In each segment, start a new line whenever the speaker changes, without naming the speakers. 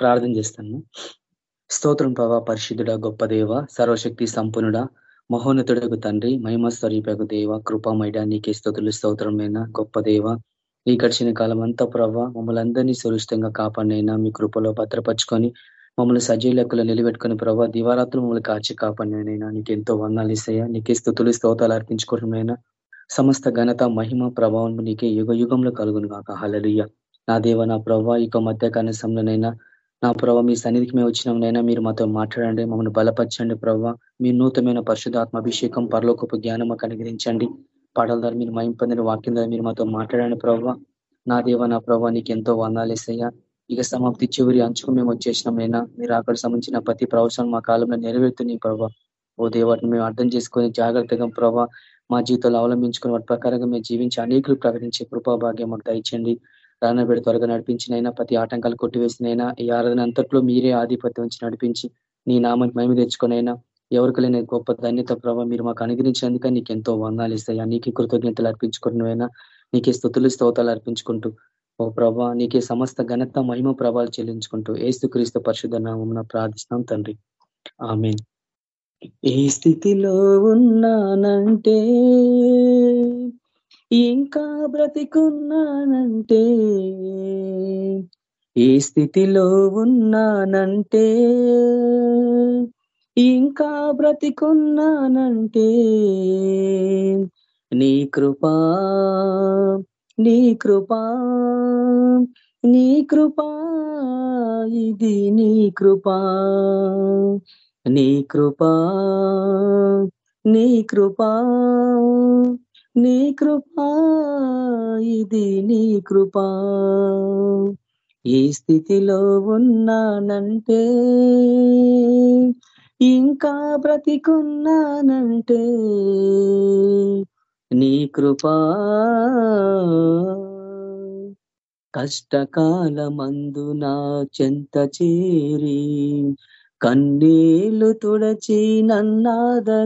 ప్రార్థన చేస్తాను. స్తోత్రం ప్రభా పరిశుద్ధుడ గొప్ప దేవ సర్వశక్తి సంపన్నుడ మహోన్నతుడకు తండ్రి మహిమ స్వరూపకు దేవ కృపామైడ నీకే స్తోతులు స్తోత్రమైన గొప్ప దేవ. ఈ గడిచిన కాలం అంతా ప్రభావ మమ్మల్ని అందరినీ సురక్షితంగా కాపాడినైనా మీ కృపలో భద్రపరుచుకొని మమ్మల్ని సజీవ లెక్కలు నిలబెట్టుకుని ప్రభావ దివారాత్రులు మమ్మల్ని కాచి కాపాడినైనా నీకు ఎంతో వందాలు ఇస్తాయా నీకే స్థుతులు స్తోతాలు అర్పించుకోవడమైనా సమస్త ఘనత మహిమ ప్రభావం నీకే యుగ యుగంలో కలుగును కాక హలలియ నా దేవ నా ప్రభావ ఇక మధ్య కనీసంలోనైనా నా ప్రభావ మీ సన్నిధికి మేము వచ్చినాంనైనా మీరు మాతో మాట్లాడండి మమ్మల్ని బలపరచండి ప్రభావ మీ నూతనమైన పరిశుధాత్మాభిషేకం పరలోకపు జ్ఞానం మాకు అనుగ్రహించండి. పాటల ద్వారా మీరు మైంపొందిన వాక్యం ద్వారా మీరు మాతో మాట్లాడండి ప్రభావ నా దేవ నా ప్రభావ నీకు ఎంతో వందాలేసయ్యా ఇక సమాప్తి చివరి అంచుకు మేము వచ్చేసినామైనా మీరు అక్కడ సంబంధించిన ప్రతి ప్రవచనం మా కాలంలో నెరవేరుతున్నాయి ప్రభావ ఓ దేవాటిని మేము అర్థం చేసుకొని జాగ్రత్తగా ప్రభావ మా జీవితంలో అవలంబించుకుని వాటి ప్రకారంగా మేము జీవించి అనేకులు ప్రకటించే కృపాభాగ్యం మాకు దయచండి రానబెడి త్వరగా నడిపించినైనా ప్రతి ఆటంకాలు కొట్టివేసినైనా ఈ ఆరాధన అంతట్లో మీరే ఆధిపత్యం నుంచి నడిపించి నీ నామని మహిమ తెచ్చుకునైనా ఎవరికి లేని గొప్ప ధన్యత ప్రభావ మీరు మాకు అనుగ్రహించినందుక నీకు ఎంతో వందాలు ఇస్తాయా. నీకే కృతజ్ఞతలు అర్పించుకున్నవైనా నీకే స్థుతులు స్తోతాలు అర్పించుకుంటూ ఓ ప్రభా నీకే సమస్త ఘనత మహిమ ప్రభావాలు చెల్లించుకుంటూ ఏస్తు క్రీస్తు పరిశుద్ధ నామం ప్రార్థిస్తున్నాం తండ్రి. ఆమె ఏ స్థితిలో ఉన్నానంటే ఇంకా బ్రతికున్నానంటే ఏ స్థితిలో ఉన్నానంటే ఇంకా బ్రతికున్నానంటే నీ కృపా నీ కృపా నీ కృపా ఇది నీ కృపా నీ కృపా నీ కృపా. నీ కృపా ఇది నీ కృపా. ఈ స్థితిలో ఉన్నానంటే ఇంకా బ్రతికున్నానంటే నీ కృపా. కష్టకాలమందు నా చెంత చేరి కన్నీళ్ళు తుడచి నన్నాదరించినది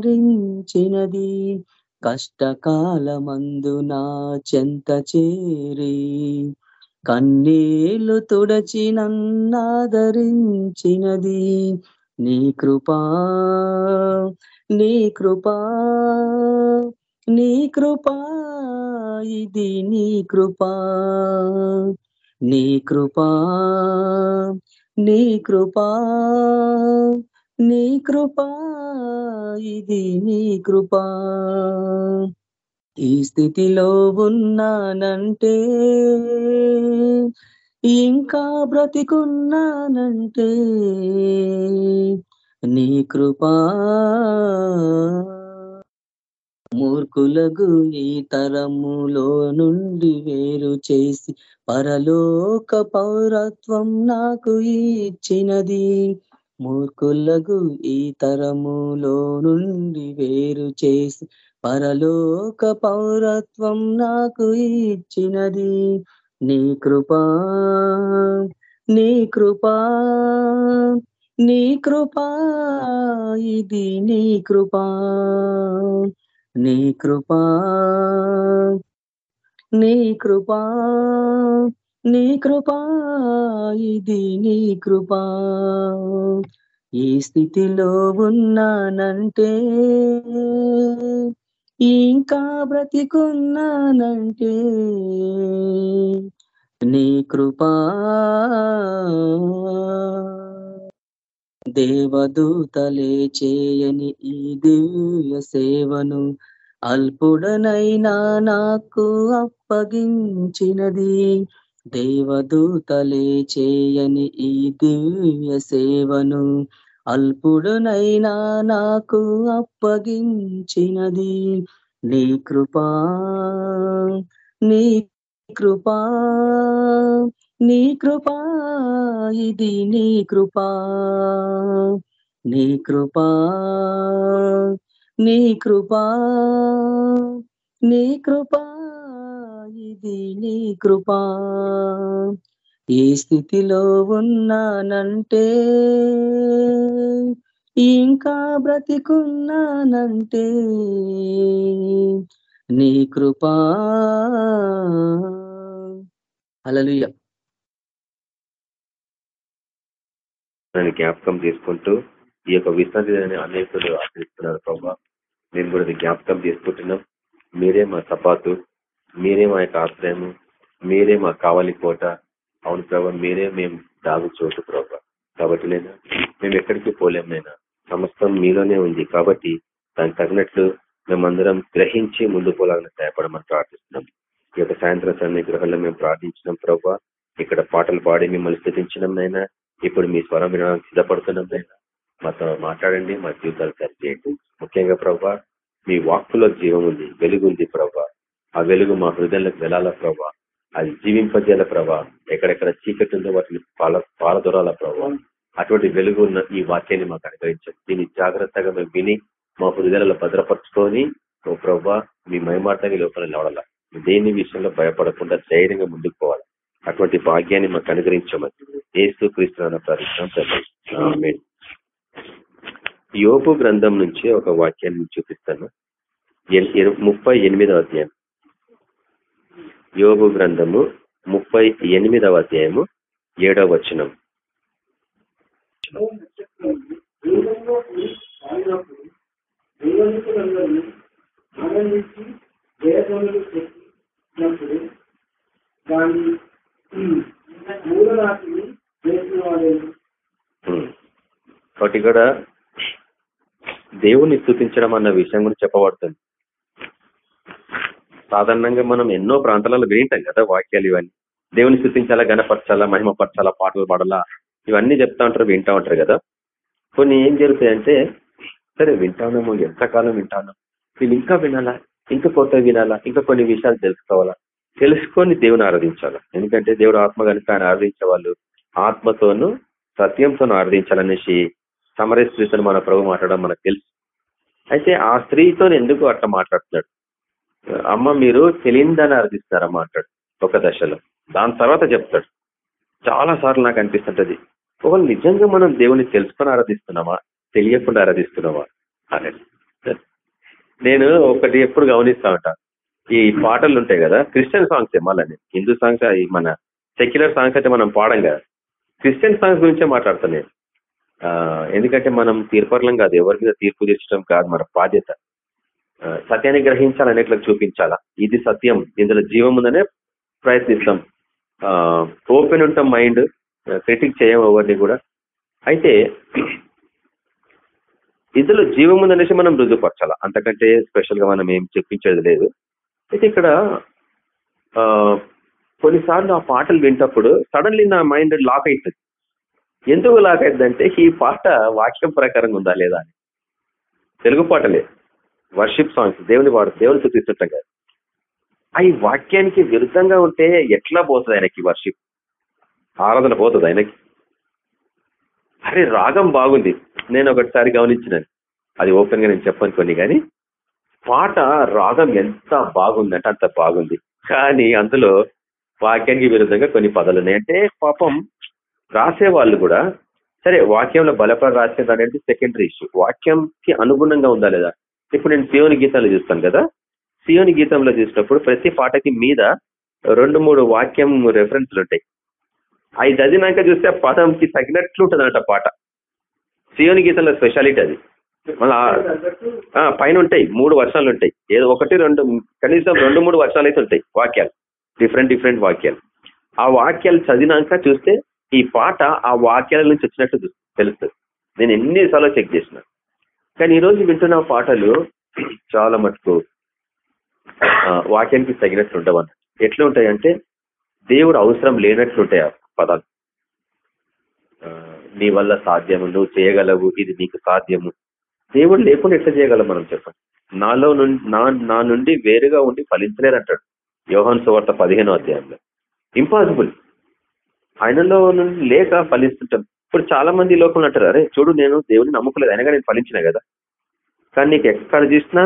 కష్టకాలమందు నా చెంత చేరి కన్నీళ్ళు తుడచి నన్నాదరించినది నీ కృపా నీ కృపా నీ కృపా ఇది నీ కృపా నీ కృపా నీ కృపా. నీ కృపా ఇది నీ కృపా. ఈ స్థితిలో ఉన్నానంటే ఇంకా బ్రతికున్నానంటే నీ కృపా. మూర్ఖులకు ఈ తరములో నుండి వేరు చేసి పరలోక పౌరత్వం నాకు ఇచ్చినది. మూర్ఖులకు ఈ తరములో నుండి వేరు చేసి పరలోక పౌరత్వం నాకు ఇచ్చినది. నీ కృపా నీ కృపా నీ కృపా ఇది నీ కృపా నీ కృపా నీ కృపా. నీ కృపా ఇది నీ కృపా. ఈ స్థితిలో ఉన్నానంటే ఇంకా బ్రతికున్నానంటే నీ కృపా. దేవదూతలే చేయని ఈ దివ్య సేవను అల్పుడనైనా నాకు అప్పగించినది. దేవదూతలే చేయని ఈ దివ్య సేవను అల్పుడునైనా నాకు అప్పగించినది. నీ కృపా నీ కృపా నీ కృపా ఇది నీ కృపా. నీ కృపా నీ కృపా నీ కృపా. ఇది నీ కృపా. ఈ స్థితిలో ఉన్నానంటే ఇంకా బ్రతికున్నానంటే నీ కృపా. అలలుయ
దాన్ని జ్ఞాపకం చేసుకుంటూ ఈ యొక్క విశ్రాంతి అనేకులు ఆచరిస్తున్నారు ప్రభావ మేము కూడా జ్ఞాపకం చేసుకుంటున్నాం. మీరే మా సపాతు మీరే మా యొక్క ఆశ్రయము మీరే మా కావాలి కోట. అవును ప్రభావ మీరే మేము దాగు చోటు ప్రభావ కాబట్టి లేదా మేము ఎక్కడికి పోలేమైనా సమస్తం మీలోనే ఉంది కాబట్టి దానికి తగినట్లు మేమందరం గ్రహించి ముందు పోలాలని సహాయపడమని ప్రార్థిస్తున్నాం. ఈ యొక్క సాయంత్రం సమయ గృహంలో మేము ప్రార్థించినాం ప్రభావ ఇక్కడ పాటలు పాడి మిమ్మల్ని స్థితించినాం నైనా ఇప్పుడు మీ స్వరం వినడానికి సిద్ధపడుతున్నాం నైనా మాతో మాట్లాడండి మా జీవితాలు సరిచేయండి ముఖ్యంగా ప్రభా మీ వాక్కులో జీవం ఉంది వెలుగు ఉంది ప్రభా. ఆ వెలుగు మా హృదయంలోకి వెళ్ళాలా ప్రభా? అది జీవింపజేయాల ప్రభా? ఎక్కడెక్కడ చీకటి ఉందో వాటిని పాల పాలదొరాల ప్రభా? అటువంటి వెలుగు ఉన్న ఈ వాక్యాన్ని మాకు అనుగ్రహించండి. దీన్ని జాగ్రత్తగా మేము విని మా హృదయాలలో భద్రపరుచుకొని ఓ ప్రభా మీ మైమార్తంగా లోపల నిలవడాల దేని విషయంలో భయపడకుండా ధైర్యంగా ముందుకు పోవాలి? అటువంటి భాగ్యాన్ని మాకు అనుగ్రహించమని ఏసు క్రీస్తున్న ప్రార్థిస్తాం యోపు గ్రంథం నుంచి ఒక వాక్యాన్ని చూపిస్తాను. ముప్పై ఎనిమిదవ అధ్యాయం. యోగు గ్రంథము ముప్పై ఎనిమిదవ అధ్యాయము ఏడవ వచనం. కాబట్టి ఇక్కడ దేవుణ్ణి స్థుతించడం అన్న విషయం గురించి చెప్పబడుతుంది. సాధారణంగా మనం ఎన్నో ప్రాంతాలలో వింటాం కదా వాక్యాలు ఇవన్నీ. దేవుని స్థుతించాలా గణపరచాలా మహిమపరచాలా పాటలు పాడాలా ఇవన్నీ చెప్తా ఉంటారు వింటా ఉంటారు కదా. కొన్ని ఏం జరుగుతాయంటే సరే వింటానేమో ఎంతకాలం వింటాను. వీళ్ళు ఇంకా వినాలా ఇంకా కొత్త వినాలా ఇంకా కొన్ని విషయాలు తెలుసుకోవాలా. తెలుసుకొని దేవుని ఆరాధించాలా. ఎందుకంటే దేవుడు ఆత్మ కనుక ఆయన ఆరాధించే వాళ్ళు ఆత్మతోనూ సత్యంతోనూ ఆరాధించాలనేసి సమర మన ప్రభు మాట్లాడడం మనకు తెలుసు. అయితే ఆ స్త్రీతో ఎందుకు అట్లా మాట్లాడుతున్నాడు? అమ్మ మీరు తెలియదని అర్థిస్తారమ్మ అంటాడు ఒక దశలో. దాని తర్వాత చెప్తాడు. చాలా సార్లు నాకు అనిపిస్తుంటది. ఒకవేళ నిజంగా మనం దేవుని తెలుసుకొని ఆరాధిస్తున్నామా? తెలియకుండా ఆరాధిస్తున్నామా? అనేది. నేను ఒకటి ఎప్పుడు గమనిస్తా ఉంటా ఈ పాటలు ఉంటాయి కదా క్రిస్టియన్ సాంగ్స్ మళ్ళీ హిందూ సాంగ్స్ మన సెక్యులర్ సాంగ్స్ అయితే మనం పాడం కదా. క్రిస్టియన్ సాంగ్స్ గురించే మాట్లాడతాను నేను. ఎందుకంటే మనం తీర్పర్లం కాదు ఎవరి మీద తీర్పు తీర్చడం కాదు మన బాధ్యత. సత్యాన్ని గ్రహించాలనేట్లా చూపించాలా? ఇది సత్యం. ఇందులో జీవం ఉందనే ప్రయత్నిస్తాం. ఓపెన్ ఉంటాం మైండ్ క్రిటిక్ చేయం ఎవరిని కూడా. అయితే ఇందులో జీవం ఉందనేసి మనం రుజుపరచాలా అంతకంటే స్పెషల్గా మనం ఏం చెప్పించేది లేదు. అయితే ఇక్కడ కొన్నిసార్లు ఆ పాటలు వింటప్పుడు సడన్లీ నా మైండ్ లాక్ అవుతుంది ఎందుకు లాక్ అవుతుంది అంటే ఈ పాట వాక్యం ప్రకారంగా ఉందా లేదా అని. తెలుగు పాటలే. వర్షిప్ సాంగ్స్ దేవుని వాడు దేవుని చూపిస్తుంటాం కదా అవి వాక్యానికి విరుద్ధంగా ఉంటే ఎట్లా పోతుంది ఆయనకి వర్షిప్? ఆరాధన పోతుంది ఆయనకి. అరే రాగం బాగుంది. నేను ఒకటిసారి గమనించినాను. అది ఓపెన్గా నేను చెప్పను కొన్ని కానీ పాట రాగం ఎంత బాగుందంటే అంత బాగుంది. కానీ అందులో వాక్యానికి విరుద్ధంగా కొన్ని పదాలు ఉన్నాయి. అంటే పాపం రాసే వాళ్ళు కూడా సరే వాక్యంలో బలపడ రాసేది అనేది సెకండరీ ఇష్యూ వాక్యంకి అనుగుణంగా ఉందా లేదా? ఇప్పుడు నేను సియోని గీతాలు చూస్తాను కదా. సియోని గీతంలో చూసినప్పుడు ప్రతి పాటకి మీద రెండు మూడు వాక్యం రెఫరెన్స్లు ఉంటాయి. అవి చదివినాక చూస్తే పదంకి తగినట్లు ఉంటుంది పాట. సియోని గీతంలో స్పెషాలిటీ అది. మళ్ళా పైన ఉంటాయి మూడు వర్షాలు ఉంటాయి. ఏదో ఒకటి రెండు కనీసం రెండు మూడు వర్షాలు అయితే ఉంటాయి వాక్యాలు. డిఫరెంట్ డిఫరెంట్ వాక్యాలు. ఆ వాక్యాలు చదివినాక చూస్తే ఈ పాట ఆ వాక్యాల నుంచి వచ్చినట్టు తెలుస్తుంది. నేను ఎన్నిసార్లు చెక్ చేసిన. కానీ ఈరోజు వింటున్న పాటలు చాలా మటుకు వాక్యానికి తగినట్లు ఉండవన్న ఎట్లా ఉంటాయంటే దేవుడు అవసరం లేనట్లుంటాయి ఆ పదాలు. నీ వల్ల సాధ్యము నువ్వు చేయగలవు ఇది నీకు సాధ్యము. దేవుడు లేకుండా ఎట్లా చేయగలం మనం చెప్పండి? నాలో నా నుండి వేరుగా ఉండి ఫలించలేరంటాడు యోహాన్ సువార్త పదిహేనో అధ్యాయంలో. ఇంపాసిబుల్ ఆయనలో నుండి లేక ఫలిస్తుంటాం. ఇప్పుడు చాలా మంది లోపల అంటారు అరే చూడు నేను దేవుడిని నమ్ముకోలేదు అయినగా నేను ఫలించిన కదా? కానీ నీకు ఎక్కడ చూసినా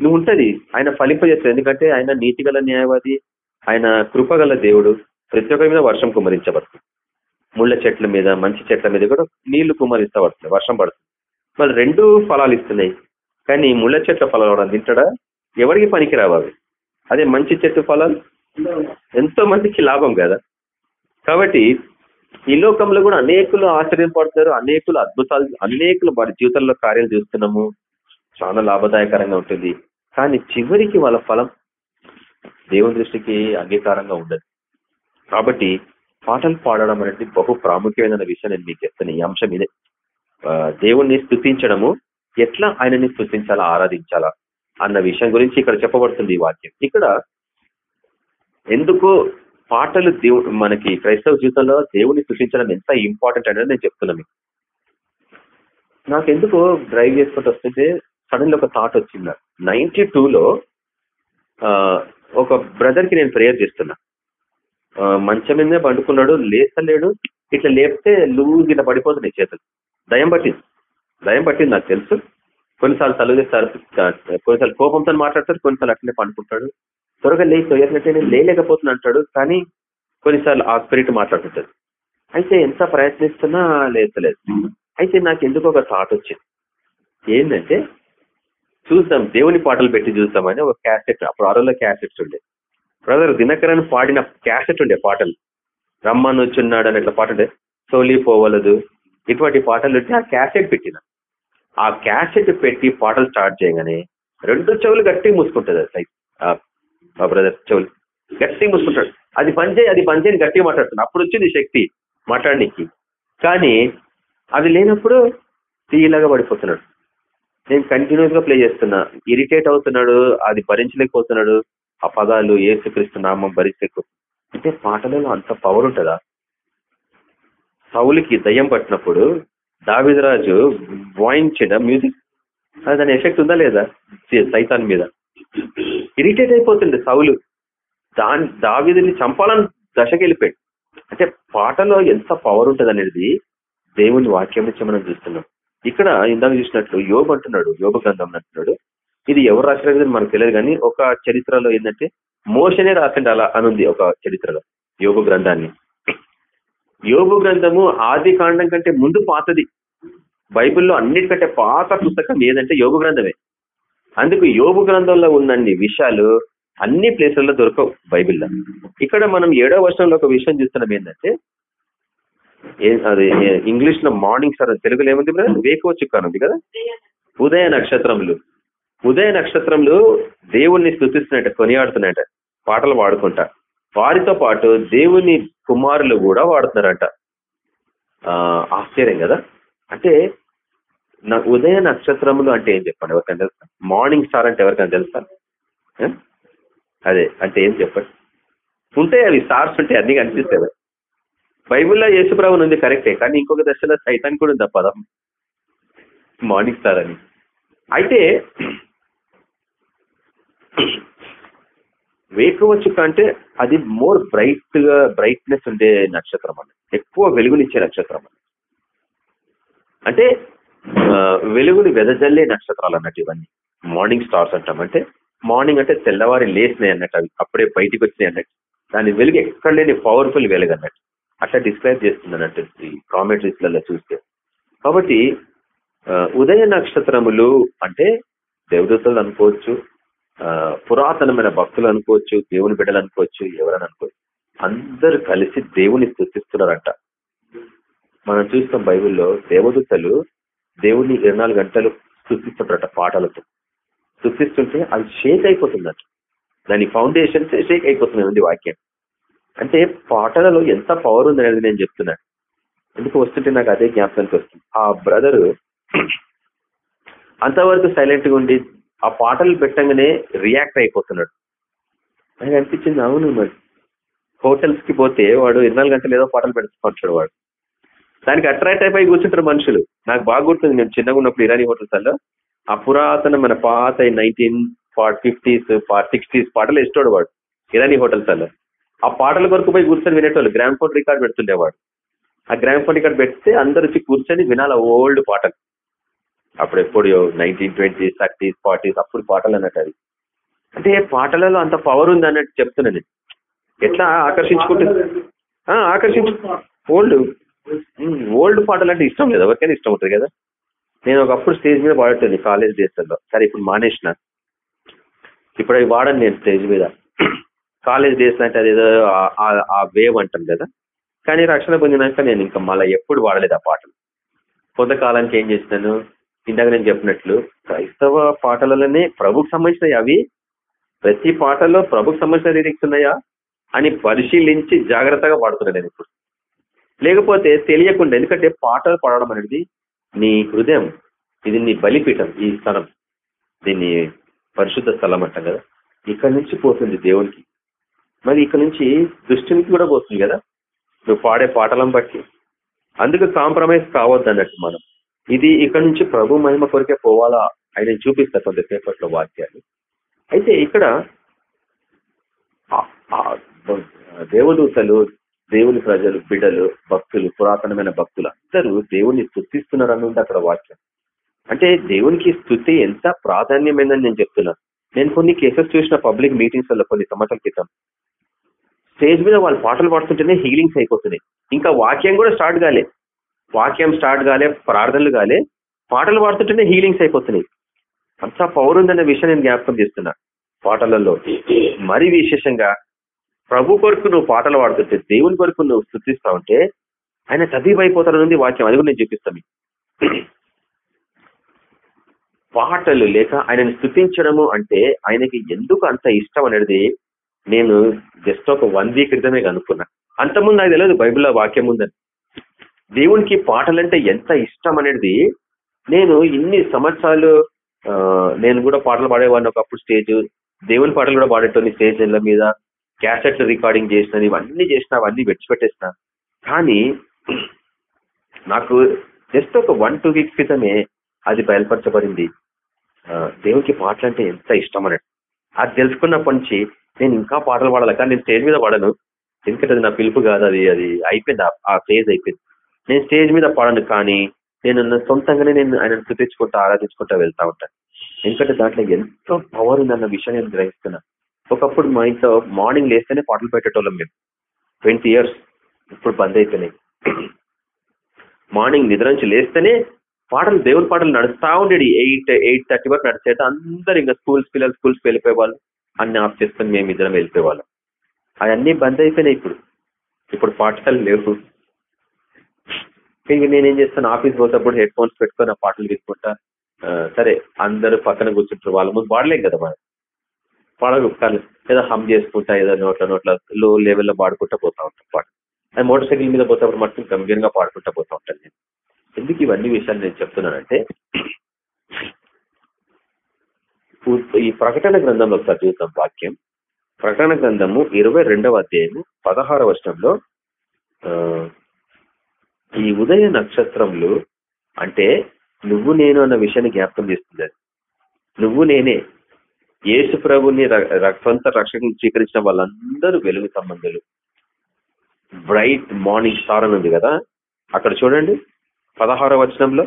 నువ్వు ఉంటది. ఆయన ఫలింపజేస్తాడు. ఎందుకంటే ఆయన నీతిగల న్యాయవాది ఆయన కృపగల దేవుడు. ప్రతి ఒక్కరి మీద వర్షం కుమరించబడుతుంది ముళ్ళ చెట్ల మీద మంచి చెట్ల మీద కూడా నీళ్ళు కుమరిస్తబడుతుంది వర్షం పడుతుంది. మళ్ళీ రెండు ఫలాలు ఇస్తున్నాయి. కానీ ముళ్ళ చెట్ల ఫలాలు తింటాడా? ఎవరికి పనికి రావాలి అదే మంచి చెట్టు ఫలాలు? ఎంతో మందికి లాభం కదా. కాబట్టి ఈ లోకంలో కూడా అనేకులు ఆశ్చర్యపడతారు అనేకులు అద్భుతాలు అనేకులు వారి జీవితంలో కార్యాలు చూస్తున్నాము. చాలా లాభదాయకరంగా ఉంటుంది. కానీ చివరికి వాళ్ళ ఫలం దేవుని దృష్టికి అంగీకారంగా ఉండదు. కాబట్టి పాటలు పాడడం అనేది బహు ప్రాముఖ్యమైన విషయం నేను మీకు చెప్తాను ఈ అంశం ఇదే. దేవుణ్ణి స్థుతించడము ఎట్లా ఆయనని స్థుతించాలా ఆరాధించాలా అన్న విషయం గురించి ఇక్కడ చెప్పబడుతుంది ఈ వాక్యం. ఇక్కడ ఎందుకు పాటలు దేవుడు మనకి క్రైస్తవ జీవితంలో దేవుని సృష్టించడం ఎంత ఇంపార్టెంట్ అనేది నేను చెప్తున్నాను మీకు. నాకెందుకు డ్రైవ్ చేసుకుంటూ వస్తుంటే సడన్ ఒక థాట్ వచ్చింది. నైన్టీ టూలో ఒక బ్రదర్కి నేను ప్రేయర్ చేస్తున్నా. మంచం మీదే పండుకున్నాడు లేస్తలేడు ఇట్లా లేపితే లూజ్ ఇట్లా పడిపోతున్నాయి చేతులు. దయం పట్టింది. దయం పట్టింది నాకు తెలుసు. కొన్నిసార్లు తలుగేస్తారు కొన్నిసార్లు కోపంతో మాట్లాడతారు కొన్నిసార్లు అట్లనే పండుకుంటాడు. త్వరగా లేదు తొయ్యట్లంటే నేను లేలేకపోతున్నా అంటాడు కానీ కొన్నిసార్లు ఆ స్పిరిట్ మాట్లాడుతుంటది. అయితే ఎంత ప్రయత్నిస్తున్నా లేస్తలేదు. అయితే నాకు ఎందుకు ఒక థాట్ వచ్చింది. ఏంటంటే చూద్దాం దేవుని పాటలు పెట్టి చూసామని ఒక క్యాసెట్ అప్పుడు ఆరోలో క్యాసెట్స్ ఉండే. బ్రదర్ దినకరన్ పాడిన క్యాసెట్ ఉండే పాటలు. రమ్మను వచ్చున్నాడు అని ఇట్లా పాట ఉండే. సోలీ పోవలదు. ఇటువంటి పాటలు ఉంటే ఆ క్యాసెట్ పెట్టిన. ఆ క్యాసెట్ పెట్టి పాటలు స్టార్ట్ చేయగానే రెండు చెవులు గట్టి మూసుకుంటుంది అది. ఆ బ్రదర్ చెవులు. గట్టి మూసుకుంటాడు. అది పనిచేయి అది పనిచేయని గట్టిగా మాట్లాడుతుంది అప్పుడు వచ్చింది శక్తి మాట్లాడడానికి కానీ అది లేనప్పుడు తీయలాగా పడిపోతున్నాడు. నేను కంటిన్యూస్గా ప్లే చేస్తున్నా. ఇరిటేట్ అవుతున్నాడు అది భరించలేకపోతున్నాడు. ఆ పదాలు ఏసుక్రీస్తు నామం భరించలేకపోతుంది అంటే పాటలలో అంత పవర్ ఉంటుందా? సౌలికి దయ్యం పట్టినప్పుడు దావిదరాజు వాయించిన మ్యూజిక్ అది దాని ఎఫెక్ట్ ఉందా లేదా? సైతాన్ మీద. ఇరిటేట్ అయిపోతుంది సౌలు. దాని దావిదిని చంపాలని దశకి వెళ్ళిపోయాడు అంటే పాటలో ఎంత పవర్ ఉంటుంది అనేది దేవుని వాక్యం నుంచి మనం చూస్తున్నాం. ఇక్కడ ఇందాక చూసినట్లు యోగ అంటున్నాడు యోగ గ్రంథం అంటున్నాడు. ఇది ఎవరు రాసిన మనకు తెలియదు కానీ ఒక చరిత్రలో ఏంటంటే మోషనే రాసిండి అలా అనుంది ఒక చరిత్రలో యోగ గ్రంథాన్ని. యోగ గ్రంథము ఆది కాండం కంటే ముందు పాతది. బైబిల్లో అన్నిటికంటే పాత పుస్తకం ఏదంటే యోగ గ్రంథమే. అందుకు యోగు గ్రంథంలో ఉన్నన్ని విషయాలు అన్ని ప్లేసుల్లో దొరకవు బైబిల్లో. ఇక్కడ మనం ఏడో వర్షంలో ఒక విషయం చూస్తున్నాం ఏంటంటే అది ఇంగ్లీష్లో మార్నింగ్ సార్ తెలుగులో ఏముంది వేకువ చుక్కాను ఉంది కదా? ఉదయ నక్షత్రములు. ఉదయ నక్షత్రములు దేవుణ్ణి స్థుతిస్తున్నట్ట కొనియాడుతున్నట్ట పాటలు పాడుకుంటా. వారితో పాటు దేవుని కుమారులు కూడా వాడుతున్నారంట ఆశ్చర్యం కదా? అంటే ఉదయ నక్షత్రములు అంటే ఏం చెప్పండి? ఎవరికైనా తెలుసా? మార్నింగ్ స్టార్ అంటే ఎవరికైనా తెలుసా? అదే అంటే ఏం చెప్పండి? ఉంటాయి అవి స్టార్స్ ఉంటాయి అన్ని కనిపిస్తాయి. బైబుల్లో యేసుప్రభు ఉంది కరెక్టే. కానీ ఇంకొక దశలో సైతాన్ కూడా ఉంది పదం? మార్నింగ్ స్టార్ అని. అయితే వేకవచ్చు కంటే అది మోర్ బ్రైట్గా బ్రైట్నెస్ ఉండే నక్షత్రం అని ఎక్కువ వెలుగునిచ్చే నక్షత్రం అని అంటే వెలుగుని వెదజల్లే నక్షత్రాలు అన్నట్టు ఇవన్నీ మార్నింగ్ స్టార్స్ అంటాం. అంటే మార్నింగ్ అంటే తెల్లవారి లేచినాయి అన్నట్టు అవి అప్పుడే బయటికి వచ్చినాయి అన్నట్టు. దాని వెలుగు ఎక్కడ లేని పవర్ఫుల్ వెలుగు అన్నట్టు. అట్లా డిస్క్రైబ్ చేస్తుంది అన్నట్టు ఈ కామెంట్రీస్లలో చూస్తే. కాబట్టి ఉదయ నక్షత్రములు అంటే దేవదూతలు అనుకోవచ్చు పురాతనమైన భక్తులు అనుకోవచ్చు దేవుని బిడ్డలు అనుకోవచ్చు ఎవరని అనుకోవచ్చు. అందరు కలిసి దేవుని స్థుతిస్తున్నారంట. మనం చూస్తాం బైబిల్లో దేవదూతలు దేవుని ఇరవై గంటలు స్థుతిస్తుంటారట పాటలతో. స్థుతిస్తుంటే అది షేక్ అయిపోతుందట. దాని ఫౌండేషన్స్ షేక్ అయిపోతుంది వాక్యం అంటే పాటలలో ఎంత పవర్ ఉంది అనేది నేను చెప్తున్నాను ఎందుకు వస్తుంటే నాకు అదే జ్ఞాపకానికి వస్తుంది. ఆ బ్రదరు అంతవరకు సైలెంట్గా ఉండి ఆ పాటలు పెట్టంగానే రియాక్ట్ అయిపోతున్నాడు. నాకు అనిపించింది అవును మరి. హోటల్స్కి పోతే వాడు ఇరవై గంటలు ఏదో పాటలు పెట్టుకుంటాడు వాడు. దానికి అట్రాక్ట్ అయిపోయి కూర్చుంటారు మనుషులు. నాకు బాగా గుర్తుంది నేను చిన్నగా ఉన్నప్పుడు ఇరానీ హోటల్స్ ఆ పురాతన మన పాత నైన్టీన్ ఫిఫ్టీస్ సిక్స్టీస్ పాటలు ఇస్తాడు వాడు ఇరానీ హోటల్స్ అలా ఆ పాటల కొరకు పోయి కూర్చొని వినేటోళ్ళు గ్రామ్ ఫోన్ రికార్డ్ పెడుతుండేవాడు. ఆ గ్రామ్ ఫోన్ రికార్డ్ పెడితే అందరు వచ్చి కూర్చొని వినాల ఓల్డ్ పాటలు. అప్పుడు ఎప్పుడు నైన్టీన్ ట్వంటీస్ థర్టీస్ ఫార్టీస్ అప్పుడు పాటలు అన్నట్టు అది అంటే పాటలలో అంత పవర్ ఉంది అన్నట్టు చెప్తున్నాను ఎట్లా ఆకర్షించుకుంటుంది ఆకర్షించు ఓల్డ్ ఓల్డ్ పాటలు అంటే ఇష్టం లేదు ఎవరికైనా ఇష్టం ఉంటుంది కదా. నేను ఒకప్పుడు స్టేజ్ మీద పాడుతుంది కాలేజ్ డేస్లో సరే ఇప్పుడు మానేసిన. ఇప్పుడు అవి వాడను నేను స్టేజ్ మీద. కాలేజ్ డేస్ అంటే అదేదో ఆ వేవ్ అంటాం కదా. కానీ రక్షణ పొందినాక నేను ఇంకా మళ్ళీ ఎప్పుడు వాడలేదు ఆ పాటలు కొంతకాలానికి ఏం చేసినాను ఇందాక నేను చెప్పినట్లు క్రైస్తవ పాటలలోనే ప్రభుకి సంబంధించినవి అవి. ప్రతి పాటల్లో ప్రభుకి సంబంధించిన లిరిక్స్ ఉన్నాయా అని పరిశీలించి జాగ్రత్తగా పాడుతున్నాను నేను ఇప్పుడు. లేకపోతే తెలియకుండా ఎందుకంటే పాటలు పాడడం అనేది నీ హృదయం ఇది నీ బలిపీఠం ఈ స్థలం దీన్ని పరిశుద్ధ స్థలం అంటాం కదా. ఇక్కడ నుంచి పోతుంది దేవునికి. మరి ఇక్కడ నుంచి దృష్టినికి కూడా పోతుంది కదా. నువ్వు పాడే పాటలను బట్టి. అందుకు కాంప్రమైజ్ కావద్దు అన్నట్టు మనం. ఇది ఇక్కడ నుంచి ప్రభు మహిమ కొరికే పోవాలా? ఆయన చూపిస్తారు కొంతసేపట్లో వాక్యాలు అయితే ఇక్కడ దేవదూతలు దేవుని ప్రజలు బిడ్డలు భక్తులు పురాతనమైన భక్తులు అందరూ దేవుని స్థుతిస్తున్నారు అన్నది అక్కడ వాక్యం. అంటే దేవునికి స్థుతి ఎంత ప్రాధాన్యమైందని నేను చెప్తున్నాను నేను కొన్ని కేసెస్ చూసిన పబ్లిక్ మీటింగ్స్ వల్ల కొన్ని సంవత్సరాల క్రితం. స్టేజ్ మీద వాళ్ళు పాటలు పాడుతుంటేనే హీలింగ్స్ అయిపోతున్నాయి. ఇంకా వాక్యం కూడా స్టార్ట్ కాలే. వాక్యం స్టార్ట్ కాలే ప్రార్థనలు కాలే పాటలు పాడుతుంటేనే హీలింగ్స్ అయిపోతున్నాయి. అంత పవర్ ఉందన్న విషయం నేను జ్ఞాపకం చేస్తున్నా పాటలలో. మరీ విశేషంగా ప్రభు కొరకు నువ్వు పాటలు పాడుతుంటే దేవుని కొరకు నువ్వు స్థుతిస్తా ఉంటే ఆయన తదీవైపోతాడనుంది వాక్యం. అది కూడా నేను చూపిస్తాను పాటలు లేక ఆయనను స్థుతించడము అంటే ఆయనకి ఎందుకు అంత ఇష్టం అనేది నేను జస్ట్ ఒక వన్ వీక్ క్రితమే కనుక్కున్నా. అంతకుముందు నాకు తెలియదు బైబిల్లో వాక్యం ఉందని. దేవునికి పాటలంటే ఎంత ఇష్టం అనేది నేను ఇన్ని సంవత్సరాలు నేను కూడా పాటలు పాడేవాడిని ఒకప్పుడు స్టేజ్. దేవుని పాటలు కూడా పాడేటోని స్టేజ్ల మీద. క్యాసెట్లు రికార్డింగ్ చేసిన ఇవన్నీ చేసిన అవన్నీ విడిచిపెట్టేసిన. కానీ నాకు జస్ట్ ఒక వన్ టూ వీక్స్ క్రితమే అది బయలుపరచబడింది. దేవునికి పాటలు అంటే ఎంత ఇష్టం అన్నట్టు అది తెలుసుకున్నప్పటి నుంచి నేను ఇంకా పాటలు పాడాలి కానీ నేను స్టేజ్ మీద పాడను. ఎందుకంటే అది నా పిలుపు కాదు అది అది అయిపోయింది ఆ ఫేజ్ అయిపోయింది. నేను స్టేజ్ మీద పాడను కానీ నేను సొంతంగానే నేను ఆయన చూపించుకుంటా ఆరాధించుకుంటూ వెళ్తా ఉంటాను. ఎందుకంటే దాంట్లో ఎంతో పవర్ ఉందన్న విషయం నేను గ్రహిస్తున్నా. ఒకప్పుడు మా ఇంట్లో మార్నింగ్ లేస్తేనే పాటలు పెట్టేటోళ్ళం మేము. ట్వంటీ ఇయర్స్ ఇప్పుడు బంద్ అయిపోయినాయి. మార్నింగ్ నిద్ర నుంచి లేస్తేనే పాటలు దేవుని పాటలు నడుస్తా ఉండేది. ఎయిట్ ఎయిట్ థర్టీ వరకు నడిచేట అందరు ఇంకా స్కూల్స్ పిల్లలు స్కూల్స్ వెళ్ళిపోయేవాళ్ళు. అన్ని ఆఫ్ చేసుకుని మేము ఇద్దరం వెళ్ళిపోయేవాళ్ళం. అవన్నీ బంద్ అయిపోయినాయి ఇప్పుడు. ఇప్పుడు పాటలు లేవు. ఇంక నేనేం చేస్తాను? ఆఫీస్ పోతేప్పుడు హెడ్ ఫోన్స్ పెట్టుకొని ఆ పాటలు తీసుకుంటా. సరే అందరూ పక్కన కూర్చుంటారు. వాళ్ళ ముందు పాడలేం కదా మనం. పాడలు కానీ ఏదో హమ్ చేసుకుంటా ఏదో నోట్ల నోట్ల లో లెవెల్లో పాడుకుంటా పోతా ఉంటాం పాట. అది మోటార్ సైకిల్ మీద పోతే మటుకు గంభీరంగా పాడుకుంటా పోతా ఉంటాను నేను. ఎందుకు ఇవన్నీ విషయాలు నేను చెప్తున్నానంటే ఈ ప్రకటన గ్రంథంలో ఒకసారి చూద్దాం వాక్యం. ప్రకటన గ్రంథము ఇరవై రెండవ అధ్యాయము పదహార వర్షంలో ఈ ఉదయ నక్షత్రంలో అంటే నువ్వు నేను అన్న విషయాన్ని జ్ఞాపకం చేస్తుంది. నువ్వు నేనే యేసు ప్రభుని సొంత రక్షణ స్వీకరించిన వాళ్ళందరూ వెలుగు సంబంధులు. బ్రైట్ మార్నింగ్ స్టార్ అని ఉంది కదా? అక్కడ చూడండి. పదహారో వచనంలో.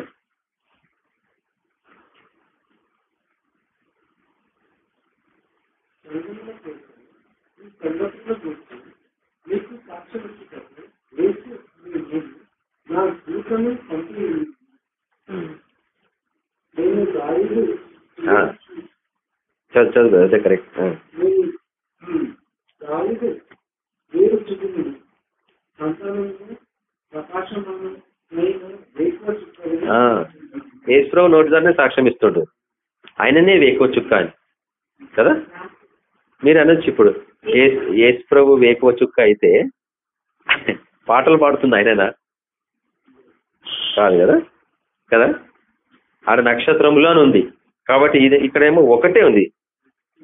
చదువు చదువు అదే కరెక్ట్ ఏసుప్రభు నోటి దాన్ని సాక్ష్యం ఇస్తుండు. ఆయననే వేకువ చుక్క అని. కదా? మీరు అనొచ్చు ఇప్పుడు. ఏసుప్రభు వేకువ చుక్క అయితే పాటలు పాడుతుంది ఆయననా? కాదు కదా? కదా? ఆడ నక్షత్రంలో ఉంది. కాబట్టి ఇది ఇక్కడేమో ఒకటే ఉంది.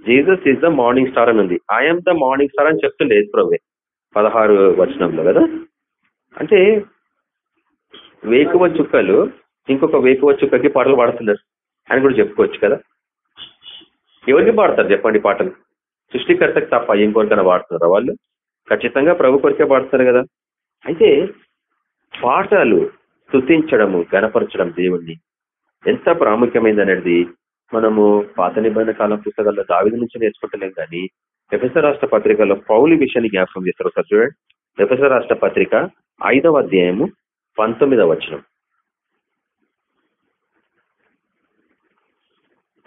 Jesus is the morning star అని ఉంది. ఐఎమ్ ద మార్నింగ్ స్టార్ అని చెప్తుండే ప్రభు పదహారు వచనంలో కదా? అంటే వేకువ చుక్కలు ఇంకొక వేకువ చుక్కకి పాటలు పాడుతున్నారు. అని కూడా చెప్పుకోవచ్చు కదా? ఎవరికి పాడతారు చెప్పండి పాటలు? సృష్టికర్తకు తప్ప ఏం పాడుతున్నారా వాళ్ళు? ఖచ్చితంగా ప్రభు కొరికే పాడుతారు కదా? అయితే పాటలు స్థుతించడము గనపరచడం దేవుణ్ణి. ఎంత ప్రాముఖ్యమైంది అనేది మనము పాత నిబంధన కాలం పుస్తకాల్లో దావిధ నుంచి నేర్చుకుంటలేం కానీ ఎఫ్ఎస్ఆర్ రాష్ట్ర పత్రికలో పౌలి విషయాన్ని జ్ఞాపకం చేస్తారు. ఒకసారి చూడండి. ఎఫ్ఎస్ఆర్ రాష్ట్ర పత్రిక ఐదవ అధ్యాయము పంతొమ్మిదవ వచనం.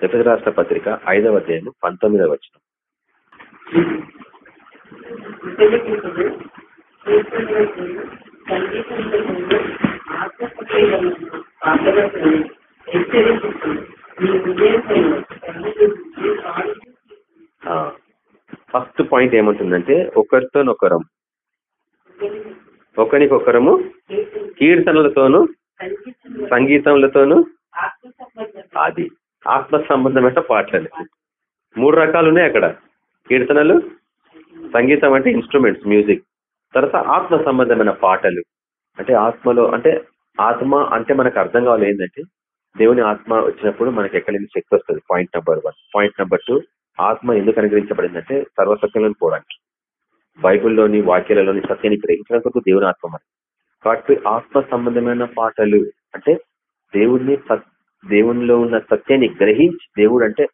ఎఫ్ఎస్ రాష్ట్ర పత్రిక ఐదవ అధ్యాయము పంతొమ్మిదవ వచనం.
సంగీతం
ఫస్ట్ పాయింట్ ఏమంటుందంటే ఒకరితోనొకరం. ఒకరికొకరము కీర్తనలతోనూ
సంగీతములు
సంగీతములతోనూ
ఆత్మ సంబంధం
అది ఆత్మ సంబంధమైన పాటలు. మూడు రకాలు ఉన్నాయి అక్కడ. కీర్తనలు సంగీతం అంటే ఇన్స్ట్రుమెంట్స్ మ్యూజిక్ తర్వాత ఆత్మ సంబంధమైన పాటలు. అంటే ఆత్మలో అంటే ఆత్మ అంటే మనకు అర్థం కావాలి ఏంటంటే దేవుని ఆత్మ వచ్చినప్పుడు మనకి ఎక్కడైనా నుంచి శక్తి వస్తుంది? Point number one point number two ఆత్మ ఎందుకు అనుగ్రహించబడిందంటే సర్వసత్యంలో పోవడానికి బైబిల్లోని వాక్యాలలోని సత్యాన్ని గ్రహించడం కొరకు దేవుని ఆత్మ మనకి. కాబట్టి ఆత్మ సంబంధమైన పాటలు అంటే దేవుడిని దేవునిలో ఉన్న సత్యాన్ని గ్రహించి దేవుడు అంటే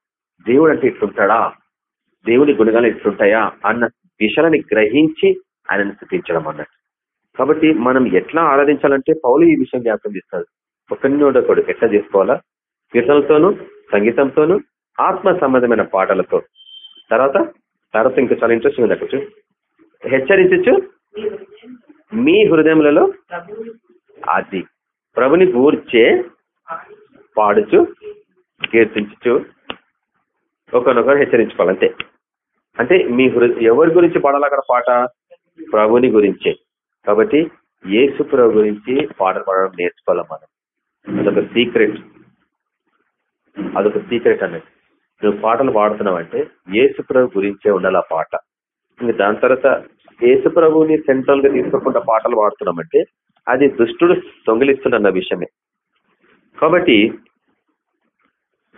దేవుడు అంటే ఇట్లుంటాడా? దేవుని గుణగాలు ఇట్లుంటాయా? అన్న విషయాన్ని గ్రహించి ఆయనను స్థుతించడం అన్నట్టు. కాబట్టి మనం ఎట్లా ఆరాధించాలంటే పౌలు ఈ విషయం జ్ఞాపకం చేస్తాడు. ఒకరిని ఒకడు ఎట్లా చేసుకోవాలా? కీర్తనలతోనూ సంగీతంతోనూ ఆత్మ సంబంధమైన పాటలతో. తర్వాత తర్వాత ఇంకా చాలా ఇంట్రెస్టింగ్ ఉంది అక్కడ హెచ్చరించచ్చు మీ హృదయములలో అది. ప్రభుని గూర్చే పాడుచు కీర్తించు ఒకరినొకరు హెచ్చరించుకోవాలి అంతే. అంటే మీ హృదయ ఎవరి గురించి పాడాలి అక్కడ పాట? ప్రభుని గురించే. కాబట్టి యేసు ప్రభు గురించి పాటలు పాడడం నేర్చుకోవాలి మనం. అదొక సీక్రెట్ అదొక సీక్రెట్ అనేది నువ్వు పాటలు పాడుతున్నావు అంటే యేసుప్రభు గురించే ఉండాలి ఆ పాట. ఇంకా దాని తర్వాత యేసుప్రభుని సెంట్రల్గా తీసుకోకుండా పాటలు పాడుతున్నామంటే అది దుష్టుడు దొంగిలిస్తున్న విషయమే. కాబట్టి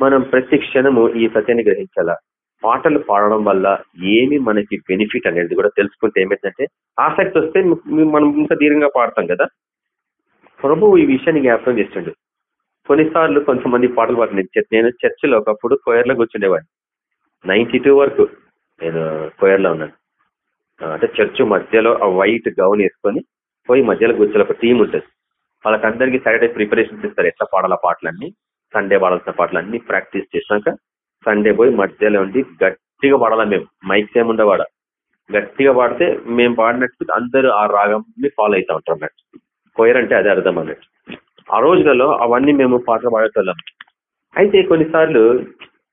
మనం ప్రతి క్షణము ఈ సత్యాన్ని గ్రహించాలా? పాటలు పాడడం వల్ల ఏమి మనకి బెనిఫిట్ అనేది కూడా తెలుసుకుంటే ఏమైందంటే ఆసక్తి వస్తే మనం ఇంకా దీర్ఘంగా పాడతాం కదా? ప్రభు ఈ విషయాన్ని జ్ఞాపకం చేస్తుండే. కొన్నిసార్లు కొంతమంది పాటలు పాడిన నేను చర్చిలో ఒకప్పుడు కొయర్లో కూర్చుండేవాడిని. నైన్టీ టూ వరకు నేను కొయర్లో ఉన్నాను. అంటే చర్చ్ మధ్యలో ఆ వైట్ గౌన్ వేసుకొని పోయి మధ్యలో కూర్చొని ఒక టీం ఉంటుంది. వాళ్ళకందరికీ సాటర్డే ప్రిపరేషన్స్ ఇస్తారు ఎట్లా పాడాల పాటలన్నీ? సండే పాడాల్సిన పాటలన్నీ ప్రాక్టీస్ చేసినాక సండే పోయి మధ్యలో ఉండి గట్టిగా పాడాలా మేము. మైక్స్ ఏముండే వాడ గట్టిగా పాడితే మేము పాడినట్టు అందరూ ఆ రాగంని ఫాలో అవుతా ఉంటారు అన్నట్టు. కొయర్ అంటే అదే అర్థం అన్నట్టు ఆ రోజులలో అవన్నీ మేము పాటలు పాడేటోళ్ళం. అయితే కొన్నిసార్లు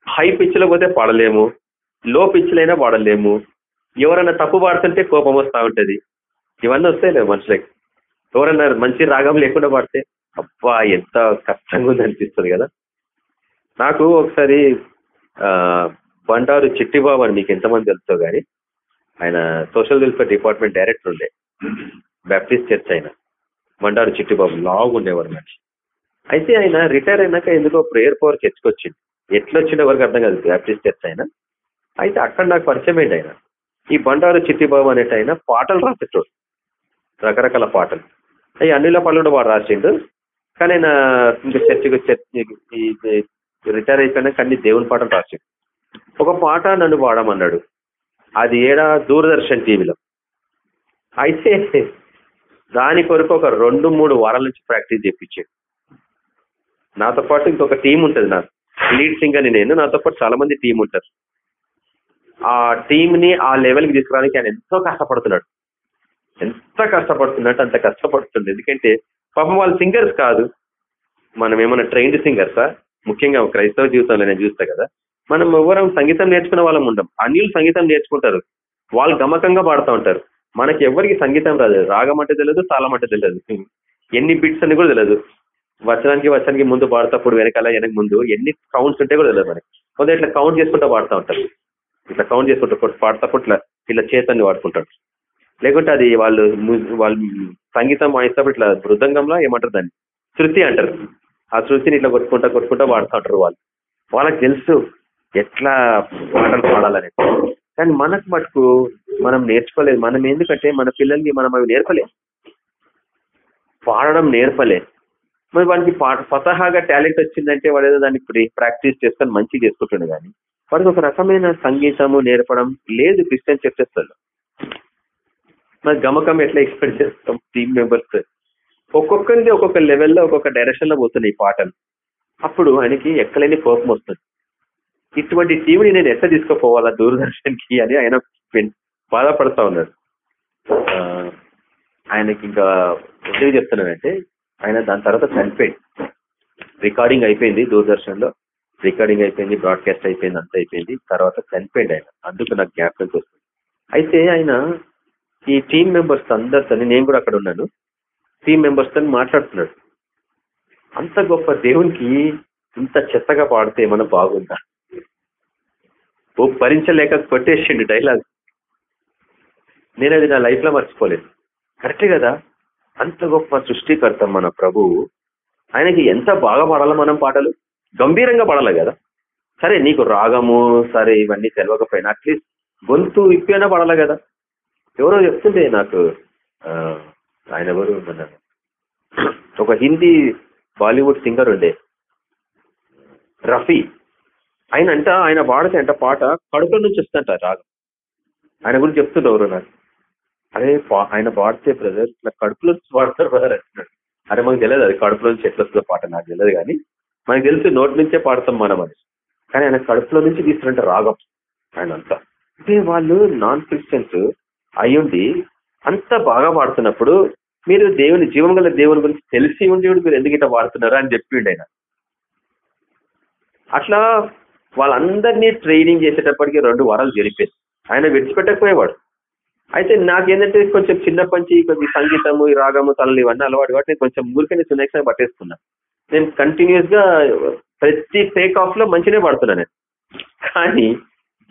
హై పిచ్లో పోతే పాడలేము లో పిచ్లైనా పాడలేము. ఎవరైనా తప్పు పాడుతుంటే కోపం వస్తూ ఉంటుంది. ఇవన్నీ వస్తాయి మనుషులకి. ఎవరన్నా మంచి రాగం లేకుండా పాడితే అబ్బా ఎంత కష్టంగా ఉంది అనిపిస్తుంది కదా. నాకు ఒకసారి బండారు చిట్టిబాబు అని మీకు ఎంతమంది తెలుసో కానీ ఆయన సోషల్ వెల్ఫేర్ డిపార్ట్మెంట్ డైరెక్టర్ ఉండే. బ్యాప్టిస్ట్ చర్చ్ ఆయన. బండారు చిట్టిబాబు లావు ఉండేవారు మనిషి. అయితే ఆయన రిటైర్ అయినాక ఎందుకో ప్రేయర్ పవర్ చర్చ్కి వచ్చింది ఎట్లా వచ్చిందో వరకు అర్థం కాదు బ్యాప్టిస్ట్ చర్చ్ ఆయన. అయితే అక్కడ నాకు పరిచయం ఏంటి ఆయన? ఈ బండారు చిట్టిబాబు అనేట ఆయన పాటలు రాసేటోడు. రకరకాల పాటలు. అవి అన్నిల పాటలు కూడా వాడు రాసిండు. కానీ ఆయన ఇంకా చర్చికి చర్చి రిటైర్ అయిపోయినాక అన్ని దేవుని పాటలు రాసిండు. ఒక పాట నన్ను వాడమన్నాడు అది ఏడా దూరదర్శన్ టీవీలో. అయితే దాని కొరకు ఒక రెండు మూడు వారాల నుంచి ప్రాక్టీస్ చేయించాడు నాతో పాటు ఇంకొక టీం ఉంటుంది నాకు. లీడ్ సింగర్ నేను. నాతో పాటు చాలా మంది టీం ఉంటారు. ఆ టీంని ఆ లెవెల్కి తీసుకురావడానికి ఆయన ఎంతో కష్టపడుతున్నాడు. ఎంత కష్టపడుతున్నట్టు అంత కష్టపడుతుంది ఎందుకంటే పాపం వాళ్ళు సింగర్స్ కాదు. మనం ఏమైనా ట్రైన్డ్ సింగర్సా ముఖ్యంగా క్రైస్తవ జీవితంలో నేను చూస్తా కదా. మనం ఎవరం సంగీతం నేర్చుకునే వాళ్ళం ఉండం. అన్యులు సంగీతం నేర్చుకుంటారు. వాళ్ళు గమకంగా పాడుతూ ఉంటారు. మనకి ఎవరికి సంగీతం రాదు. రాగం అంటే తెలియదు తాళం అంటే తెలియదు ఎన్ని బిట్స్ అని కూడా తెలియదు వచనానికి వచనానికి ముందు పాడతప్పుడు వెనకాల వెనక ముందు ఎన్ని కౌంట్స్ ఉంటే కూడా తెలియదు మనకి. కొంత ఇట్లా కౌంట్ చేసుకుంటూ పాడుతూ ఉంటారు. ఇట్లా కౌంట్ చేసుకుంటూ పాడతప్పుడు ఇట్లా ఇట్లా చేతన్ని వాడుకుంటాడు లేకుంటే అది వాళ్ళు వాళ్ళు సంగీతం వాయిస్తప్పుడు ఇట్లా మృదంగంలో ఏమంటారు దాన్ని? శృతి అంటారు. ఆ శృతిని ఇట్లా కొట్టుకుంటా కొట్టుకుంటా పాడుతూ ఉంటారు వాళ్ళు. వాళ్ళకి తెలుసు ఎట్లా పాటలు పాడాలని కానీ మనకు మటుకు మనం నేర్చుకోలేదు. మనం ఎందుకంటే మన పిల్లల్ని మనం అవి నేర్పలే. పాడడం నేర్పలే. మరి వానికి స్వతహాగా టాలెంట్ వచ్చిందంటే వాడు ఏదో దాన్ని ప్రాక్టీస్ చేసుకొని మంచిగా చేసుకుంటుండే కానీ వాడికి ఒక రకమైన సంగీతము నేర్పడం లేదు క్రిస్టియన్ చర్చెస్లలో. మరి గమకం ఎట్లా ఎక్స్పెక్ట్ చేస్తాం టీమ్ మెంబర్స్? ఒక్కొక్కరిది ఒక్కొక్క లెవెల్లో ఒక్కొక్క డైరెక్షన్లో పోతున్నాయి ఈ పాటలు. అప్పుడు ఆయనకి ఎక్కలేని కోపం వస్తుంది. ఇటువంటి టీవీని నేను ఎట్లా తీసుకుపోవాలా దూరదర్శన్కి అని ఆయన బాధపడతా ఉన్నాడు ఆయనకి ఇంకా ఉద్యోగం చెప్తున్నానంటే ఆయన దాని తర్వాత చనిపోయింది రికార్డింగ్ అయిపోయింది దూరదర్శన్లో రికార్డింగ్ అయిపోయింది బ్రాడ్కాస్ట్ అయిపోయింది అంత అయిపోయింది. తర్వాత చనిపోయింది ఆయన. అందుకు నాకు జ్ఞాపకం వస్తుంది. అయితే ఆయన ఈ టీం మెంబర్స్ అందరితో నేను కూడా అక్కడ ఉన్నాను. టీం మెంబర్స్తో మాట్లాడుతున్నాడు. అంత గొప్ప దేవునికి ఇంత చెత్తగా పాడితే ఏమైనా బాగుందా? ఓ భరించలేక కొట్టేసిండు డైలాగ్ నేను అది నా లైఫ్లో మర్చిపోలేదు. కరెక్టే కదా? అంత గొప్ప సృష్టికర్త మన ప్రభువు ఆయనకి ఎంత బాగా పాడాలో మనం పాటలు? గంభీరంగా పాడాలి కదా? సరే నీకు రాగము సరే ఇవన్నీ తెలియకపోయినా అట్లీస్ట్ గొంతు ఇప్పైనా పడాలి కదా? ఎవరో చెప్తుంటే నాకు ఆయన ఎవరు? మన ఒక హిందీ బాలీవుడ్ సింగర్ ఉండే. రఫీ. ఆయన అంట ఆయన పాడితే అంట పాట కడుపులో నుంచి వస్తుందంట రాగం. ఆయన గురించి చెప్తుండవరు నాకు. అరే పా- ఆయన పాడితే బ్రదర్ ఇట్లా కడుపులో నుంచి పాడతారు బ్రదర్ అంటున్నాడు. అరే మనకు తెలియదు అది కడుపులో నుంచి ఎట్లా వస్తుందో పాట నాకు తెలియదు కానీ మనకు తెలిసి నోటి నుంచే పాడతాం మనం అని కానీ ఆయన కడుపులో నుంచి తీస్తున్నట్టు రాగం ఆయన అంతా అంటే వాళ్ళు నాన్ క్రిస్టియన్స్ అయ్యుండి అంత బాగా పాడుతున్నప్పుడు మీరు దేవుని జీవం గల దేవుని గురించి తెలిసి ఉండి కూడా మీరు ఎందుకు ఇట్లా అని చెప్పిండు ఆయన. అట్లా వాళ్ళందరినీ ట్రైనింగ్ చేసేటప్పటికి రెండు వారాలు జరిపేది ఆయన విడిచిపెట్టకపోయేవాడు. అయితే నాకేంటంటే కొంచెం చిన్నప్పటి నుంచి కొద్ది సంగీతము ఈ రాగము తలలు ఇవన్నీ అలవాటు కాబట్టి నేను కొంచెం ఊరికైనా సునేక్స్ పట్టేసుకున్నా. నేను కంటిన్యూస్గా ప్రతి టేక్ ఆఫ్లో మంచినే పడుతున్నా నేను. కానీ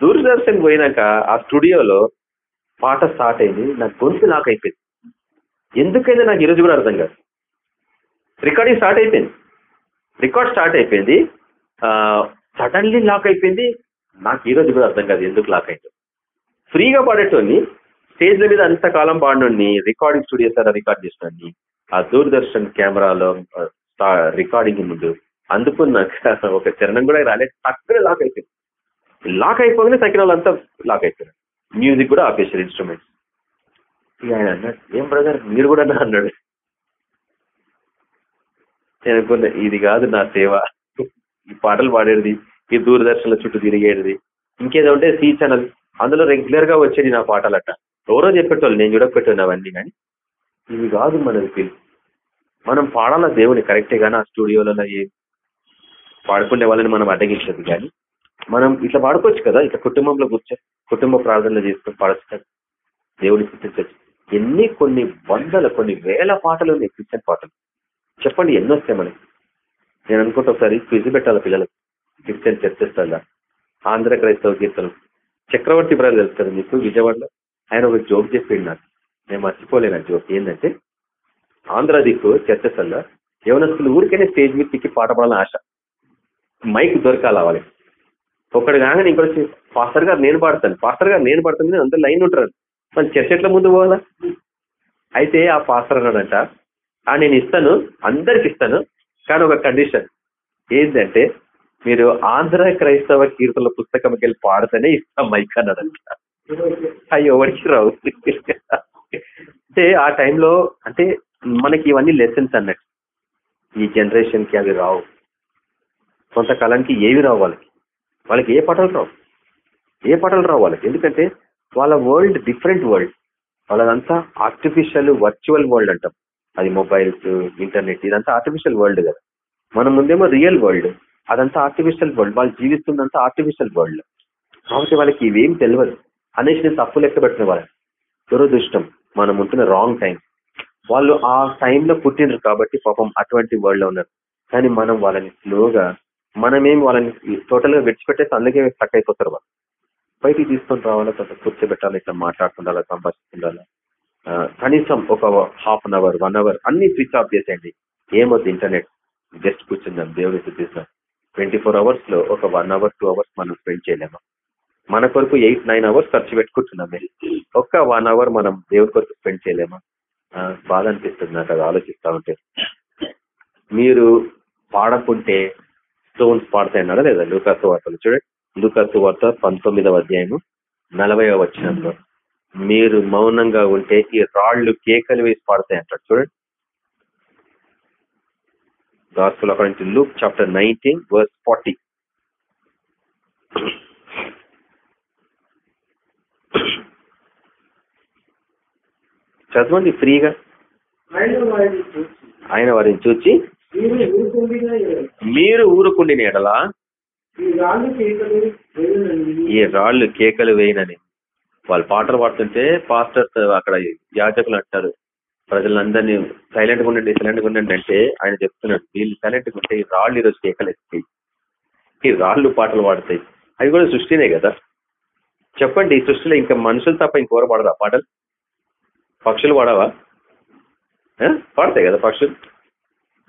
దూరదర్శన్ పోయినాక ఆ స్టూడియోలో పాట స్టార్ట్ అయింది నా గొంతు నాకు అయిపోయింది. ఎందుకైతే నాకు ఈరోజు కూడా అర్థం కాదు. రికార్డింగ్ స్టార్ట్ అయిపోయింది. రికార్డ్ స్టార్ట్ అయిపోయింది. సడన్లీ లాక్ అయిపోయింది. నాకు ఈరోజు కూడా అర్థం కాదు ఎందుకు లాక్ అయిందో ఫ్రీగా పాడేటోని స్టేజ్ల మీద అంతకాలం పాడినోడిని రికార్డింగ్ స్టూడియో సార్ రికార్డ్ చేసినోడిని ఆ దూరదర్శన్ కెమెరాలో రికార్డింగ్ ముందు అందుకున్నాక ఒక చరణం కూడా రాలేదు. అక్కడే లాక్ అయిపోయింది. లాక్ అయిపోగానే తగ్గిన వాళ్ళంతా లాక్ అయిపోయారు మ్యూజిక్ కూడా ఆపేశారు ఇన్స్ట్రుమెంట్స్. ఆయన అన్నాడు ఏం బ్రదర్ మీరు కూడా నా అన్నాడు. నేను ఇది కాదు నా సేవ. ఈ పాటలు పాడేది ఈ దూరదర్శన్ల చుట్టూ తిరిగేది. ఇంకేదో ఉంటే సీ ఛానల్. అందులో రెగ్యులర్గా వచ్చేది నా పాటలట. ఎవరో చెప్పేటోళ్ళు నేను చూడకపోతున్నా అవన్నీ కానీ. ఇవి కాదు మనది ఫీల్ మనం పాడాల దేవుని? కరెక్టే కానీ ఆ స్టూడియోలలో ఏ పాడుకునే వాళ్ళని మనం అడ్డగించదు కానీ. మనం ఇట్లా పాడుకోవచ్చు కదా? ఇట్లా కుటుంబంలో కూర్చో కుటుంబ ప్రార్థనలు చేసుకుని పాడచ్చు కదా? దేవుని స్థితించచ్చు ఎన్ని కొన్ని వందల కొన్ని వేల పాటలు ఉన్నాయి క్రిస్టియన్ పాటలు. చెప్పండి ఎన్ని వస్తాయి మనకి? నేను అనుకుంటా ఒకసారి క్విజ్ పెట్టాలి పిల్లలకు. క్రిస్టియన్ చర్చిస్తా ఆంధ్ర క్రైస్తవ కీర్తనం. చక్రవర్తి బ్రదర్ తెలుసు కదా మీకు? విజయవాడలో. ఆయన ఒక జోక్ చెప్పిండు నాకు. నేను మర్చిపోలేను ఆ జోక్ ఏంటంటే ఆంధ్ర దిక్కు చర్చసల్లా యవనస్తులు ఊరికైనా స్టేజ్ మీద తిక్కి పాట పాడాలని ఆశ. మైక్ దొరకాలి అవ్వాలి ఒకటి కాగానే ఇంకొచ్చి పాస్టర్ గారు నేను పాడతాను. పాస్టర్ గారు నేను పాడతాను. అందరు లైన్ ఉంటారు మన చర్చ ఎట్లా ముందు పోవాలా? అయితే ఆ పాస్టర్ అన్నాడంట ఆ నేను ఇస్తాను. అందరికి ఇస్తాను. కానీ ఒక కండిషన్ ఏంటంటే మీరు ఆంధ్ర క్రైస్తవ కీర్తనల పుస్తకంకి వెళ్ళి పాడితేనే ఇస్తాం మైక్ అన్నాడంట అవి ఎవరికి రావు? అంటే ఆ టైంలో అంటే మనకి ఇవన్నీ లెసన్స్ అన్నట్టు. ఈ జనరేషన్కి అవి రావు. కొంతకాలానికి ఏవి రావు వాళ్ళకి? వాళ్ళకి ఏ పాటలు రావు? ఏ పాటలు రావు వాళ్ళకి? ఎందుకంటే వాళ్ళ వరల్డ్ డిఫరెంట్ వరల్డ్ వాళ్ళదంతా ఆర్టిఫిషియల్ వర్చువల్ వరల్డ్ అంటాం. అది మొబైల్స్ ఇంటర్నెట్ ఇదంతా ఆర్టిఫిషియల్ వరల్డ్ కదా. మన ముందేమో రియల్ వరల్డ్ అదంతా ఆర్టిఫిషియల్ వరల్డ్ వాళ్ళు జీవిస్తుందంతా ఆర్టిఫిషియల్ వరల్డ్ కాబట్టి వాళ్ళకి ఇవేం తెలియదు అనేసి నేను తప్పు లెక్క పెట్టిన వాళ్ళని. దురదృష్టం. మనం ఉంటున్న రాంగ్ టైం వాళ్ళు ఆ టైంలో పుట్టినరు కాబట్టి పాపం అటువంటి వరల్డ్లో ఉన్నారు. కానీ మనం వాళ్ళని స్లోగా మనమేం వాళ్ళని టోటల్గా విడిచిపెట్టేసి అందుకే స్టక్ అయిపోతారు వాళ్ళు. బయటికి తీసుకొని రావాలా కొంత కూర్చోబెట్టాలి ఇట్లా మాట్లాడుతుండాలా సంభాషిస్తుండాలా? కనీసం ఒక half an hour one hour అన్ని స్విచ్ ఆఫ్ చేసేయండి. ఏమొద్దు ఇంటర్నెట్ జస్ట్ కూర్చుందాం దేవుడి చూపిస్తాం ట్వంటీ ఫోర్ అవర్స్లో ఒక వన్ అవర్ టూ అవర్స్ మనం స్పెండ్ చేయలేము? మన కొరకు ఎయిట్ నైన్ అవర్స్ ఖర్చు పెట్టుకుంటున్నాం మీరు ఒక్క వన్ అవర్ మనం దేవుడి కొరకు స్పెండ్ చేయలేమా? బాధ అనిపిస్తుంది నాకు అది ఆలోచిస్తా ఉంటే. మీరు పాడకుంటే స్టోన్స్ పాడతాయి అన్నారా లేదా? లూకాసు వార్తలు చూడండి. లూకాసు వార్త పంతొమ్మిదవ అధ్యాయము నలభైవ వచ్చినంలో మీరు మౌనంగా ఉంటే ఈ రాళ్ళు కేకలు వేసి పాడతాయి అంటాడు. చూడండి. గాస్పుల్ అక్కడ నుంచి Luke chapter nineteen verse forty చదవండి ఫ్రీగా.
ఆయన వారిని
చూచి.
మీరు ఊరుకుండిన ఎడల. ఈ రాళ్ళు కేకలు వేయునని.
వాళ్ళు పాటలు పాడుతుంటే పాస్టర్స్ అక్కడ యాజకులు అంటారు. ప్రజలందరినీ సైలెంట్గా ఉండండి సైలెంట్గా ఉండండి అంటే ఆయన చెప్తున్నాడు వీళ్ళు సైలెంట్గా ఉంటే ఈ రాళ్ళు ఈరోజు కేకలేస్తాయి. ఈ రాళ్ళు పాటలు పాడతాయి. అవి కూడా సృష్టినే కదా. చెప్పండి ఈ సృష్టిలో ఇంకా మనుషులు తప్ప ఇంకోరు పాడదా పాటలు? పక్షులు పాడవా? పాడతాయి కదా పక్షులు.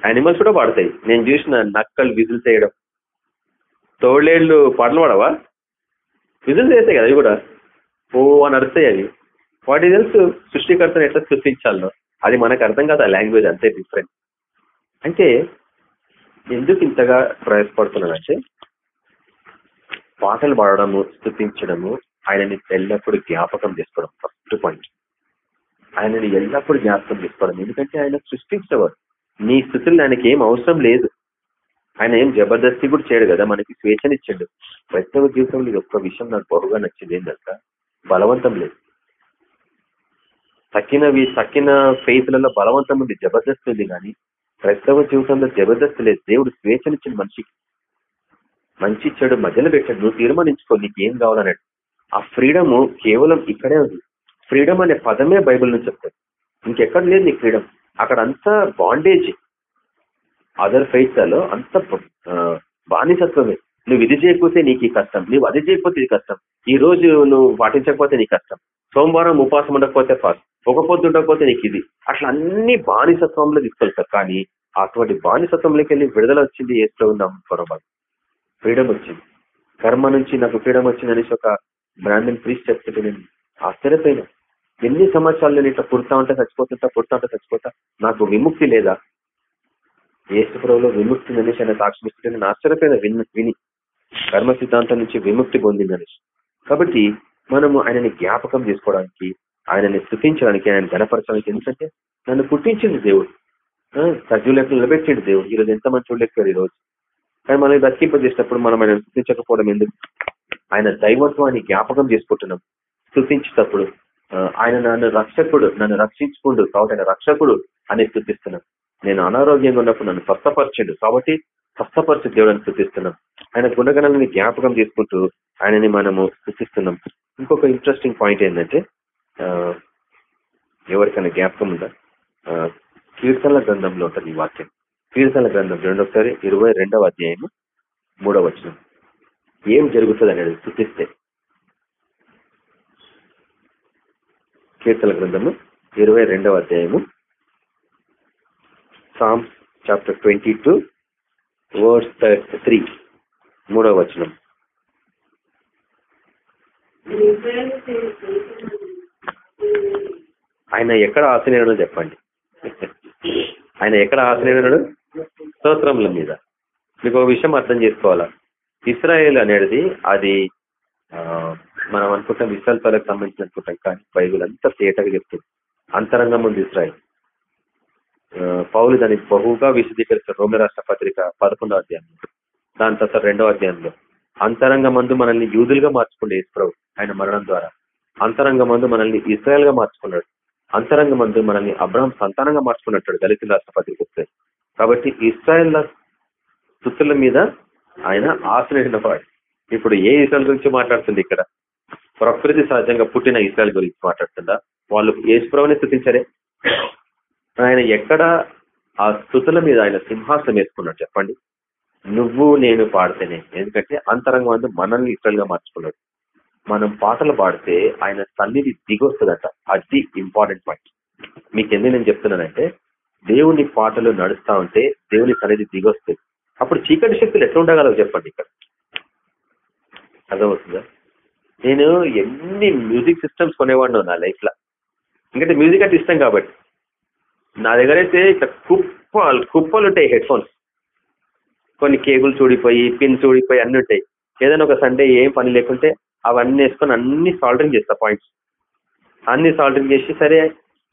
యానిమల్స్ కూడా పాడతాయి. నేను చూసిన నక్కలు విజులు చేయడం. తోడేళ్ళు పాటలు పాడవా? విజులు చేస్తాయి కదా అవి కూడా. ఓ అని అరుస్తాయి అవి. వాటి తెలుసు సృష్టికర్తను ఎట్లా సృష్టించాలో అది మనకు అర్థం కాదు ఆ లాంగ్వేజ్ అంతే డిఫరెంట్ అంటే ఎందుకు ఇంతగా ప్రయాసపడుతున్నానంటే పాటలు పాడడము స్థుతించడము ఆయనని ఎల్లప్పుడూ జ్ఞాపకం చేసుకోవడం ఫస్ట్ పాయింట్ ఆయనని ఎల్లప్పుడూ జ్ఞాపకం చేసుకోవడం. ఎందుకంటే ఆయన సృష్టించేవాడు. నీ స్థుతులు ఆయనకి ఏం అవసరం లేదు. ఆయన ఏం జబర్దస్తి కూడా చేయడు కదా మనకి స్వేచ్ఛనిచ్చాడు. క్రైస్తవ జీవితంలో ఇది ఒక్క విషయం నాకు బహుగా నచ్చింది ఏంటంటే బలవంతం లేదు. తక్కినవి తక్కిన ఫెయిత్లలో బలవంతం ఉంది జబర్దస్త్ ఉంది కానీ క్రైస్తవ జీవితంలో జబర్దస్త్ లేదు. దేవుడు స్వేచ్ఛనిచ్చిన మనిషికి మంచి చెడు మధ్యలో పెట్టాడు. నువ్వు తీర్మానించుకో నీకు ఏం కావాలన్నాడు. ఆ ఫ్రీడమ్ కేవలం ఇక్కడే ఉంది. ఫ్రీడమ్ అనే పదమే బైబిల్ నుంచి చెప్తాడు. ఇంకెక్కడ లేదు నీకు ఫ్రీడమ్. అక్కడ అంతా బాండేజ్. అదర్ ఫెయిత్లలో అంత బానిసత్వమే. నువ్వు ఇది చేయకపోతే నీకు ఈ కష్టం నువ్వు అది చేయకపోతే ఇది కష్టం. ఈ రోజు నువ్వు పాటించకపోతే నీ కష్టం. సోమవారం ఉపాసం ఉండకపోతే ఫాస్ట్. ఒక పొద్దు ఉండకపోతే నీకు ఇది. అట్లా అన్ని బానిసత్వంలో తీసుకెళ్తారు. కానీ అటువంటి బానిసత్వంలోకి వెళ్ళి విడుదల వచ్చింది ఏసులో ఉన్నాం పొరపాటు. ఫ్రీడమ్ వచ్చింది. కర్మ నుంచి నాకు ఫ్రీడమ్ వచ్చింది అనేసి ఒక బ్రాండన్ ప్రీస్ చెప్తుంటే నేను ఆశ్చర్యపోయినా. ఎన్ని సంవత్సరాలు నేను ఇట్లా పుడతా ఉంటే చచ్చిపోతుంటా పుడతా ఉంటే చచ్చిపోతా? నాకు విముక్తి లేదా? ఏసుప్రభులో విముక్తి అనేసి ఆయన సాక్షిస్తుంటే నేను ఆశ్చర్యపోయినా విని విని. కర్మ సిద్ధాంతం నుంచి విముక్తి పొందిందనేసి కాబట్టి మనము ఆయనని జ్ఞాపకం చేసుకోవడానికి ఆయనని స్థుతించడానికి ఆయన గణపరచడానికి ఎందుకంటే నన్ను పుట్టించింది దేవుడు. ఆ, సజీవులకు నిలబెట్టిండు దేవుడు. ఈరోజు ఎంతమంది చూడలేకపోయారు ఈ రోజు కానీ మనం దక్కింపజేసినప్పుడు మనం ఆయన స్థుతించకపోవడం ఎందుకు? ఆయన దైవత్వాన్ని జ్ఞాపకం చేసుకుంటున్నాం. స్థుతించేటప్పుడు ఆయన నన్ను రక్షకుడు నన్ను రక్షించుకుండు కాబట్టి ఆయన రక్షకుడు అని స్థుతిస్తున్నాం. నేను అనారోగ్యంగా ఉన్నప్పుడు నన్ను స్వస్థపరచండు కాబట్టి స్వస్థపరిచి దేవుడిని స్థుతిస్తున్నాం ఆయన గుణగణాలని జ్ఞాపకం చేసుకుంటూ ఆయనని మనము సృష్టిస్తున్నాం. ఇంకొక ఇంట్రెస్టింగ్ పాయింట్ ఏంటంటే ఎవరికైనా జ్ఞాపకం ఉందా? కీర్తనల గ్రంథంలో ఉంటుంది ఈ వాక్యం. కీర్తనల గ్రంథం రెండోసారి ఇరవై రెండవ అధ్యాయము మూడవ వచనం. ఏం జరుగుతుంది అనేది స్థుతిస్తే కీర్తన గ్రంథము ఇరవై రెండవ అధ్యాయము Psalms chapter twenty two verse three మూడవ వచనం. ఆయన ఎక్కడ ఆశనీయుడో చెప్పండి. ఆయన ఎక్కడ ఆశనీయుడు స్తోత్రముల మీద. మీకు ఒక విషయం అర్థం చేసుకోవాలా? ఇస్రాయేల్ అనేది అది మనం అనుకుంటాం ఇస్రాయల్ పలకు సంబంధించి అనుకుంటాం కానీ బైబుల్ అంతా తేటగా చెప్తుంది. అంతరంగం ఉంది ఇస్రాయల్. పౌలు దాన్ని బహుగా విశదీకరిస్తారు. రోమి రాష్ట్ర పత్రిక పదకొండవ అధ్యాయంలో. దాని తర్వాత రెండవ అధ్యాయంలో. అంతరంగ మందు మనల్ని యూదులుగా మార్చుకుండే ఇస్రావు ఆయన మరణం ద్వారా. అంతరంగ మందు మనల్ని ఇస్రాయల్గా మార్చుకున్నాడు. అంతరంగ మందు మనల్ని అబ్రహం సంతానంగా మార్చుకున్నట్టు దళితుల రాష్ట్ర పత్రిక వస్తాయి కాబట్టి ఇస్రాయల్ స్థుతుల మీద ఆయన ఆశ్రయించిన వాడు ఇప్పుడు ఏ ఇస్రాయల్ గురించి మాట్లాడుతుంది ఇక్కడ? ప్రకృతి సహజంగా పుట్టిన ఇస్రాయల్ గురించి మాట్లాడుతుందా? వాళ్ళు ఏసుప్రభుని స్థుతించరే? ఆయన ఎక్కడ ఆ స్థుతుల మీద ఆయన సింహాసనం వేసుకున్నాడు చెప్పండి. నువ్వు నేను పాడితేనే. ఎందుకంటే అంతరంగం అందు మనల్ని ఇస్రాయల్ మార్చుకున్నాడు. మనం పాటలు పాడితే ఆయన సన్నిధి దిగొస్తుందట. అది ఇంపార్టెంట్ పాయింట్. మీకు ఎందుకు నేను చెప్తున్నానంటే దేవుని పాటలు నడుస్తా ఉంటే దేవుని సన్నిధి దిగొస్తుంది. అప్పుడు చీకటి శక్తులు ఎట్లా ఉండగలవు చెప్పండి ఇక్కడ. అర్థమవుతుందా? నేను ఎన్ని మ్యూజిక్ సిస్టమ్స్ కొనేవాడిని నా లైఫ్లో ఎందుకంటే మ్యూజిక్ అంటే ఇష్టం కాబట్టి. నా దగ్గర అయితే ఇట్లా కుప్పలు కుప్పలు ఉంటాయి హెడ్ ఫోన్స్ కొన్ని కేబుల్స్ ఊడిపోయి పిన్స్ ఊడిపోయి అన్ని ఉంటాయి. ఏదైనా ఒక సండే ఏం పని లేకుంటే అవన్నీ వేసుకొని అన్ని సాల్టరింగ్ చేస్తా పాయింట్స్ అన్ని సాల్టరింగ్ చేసి సరే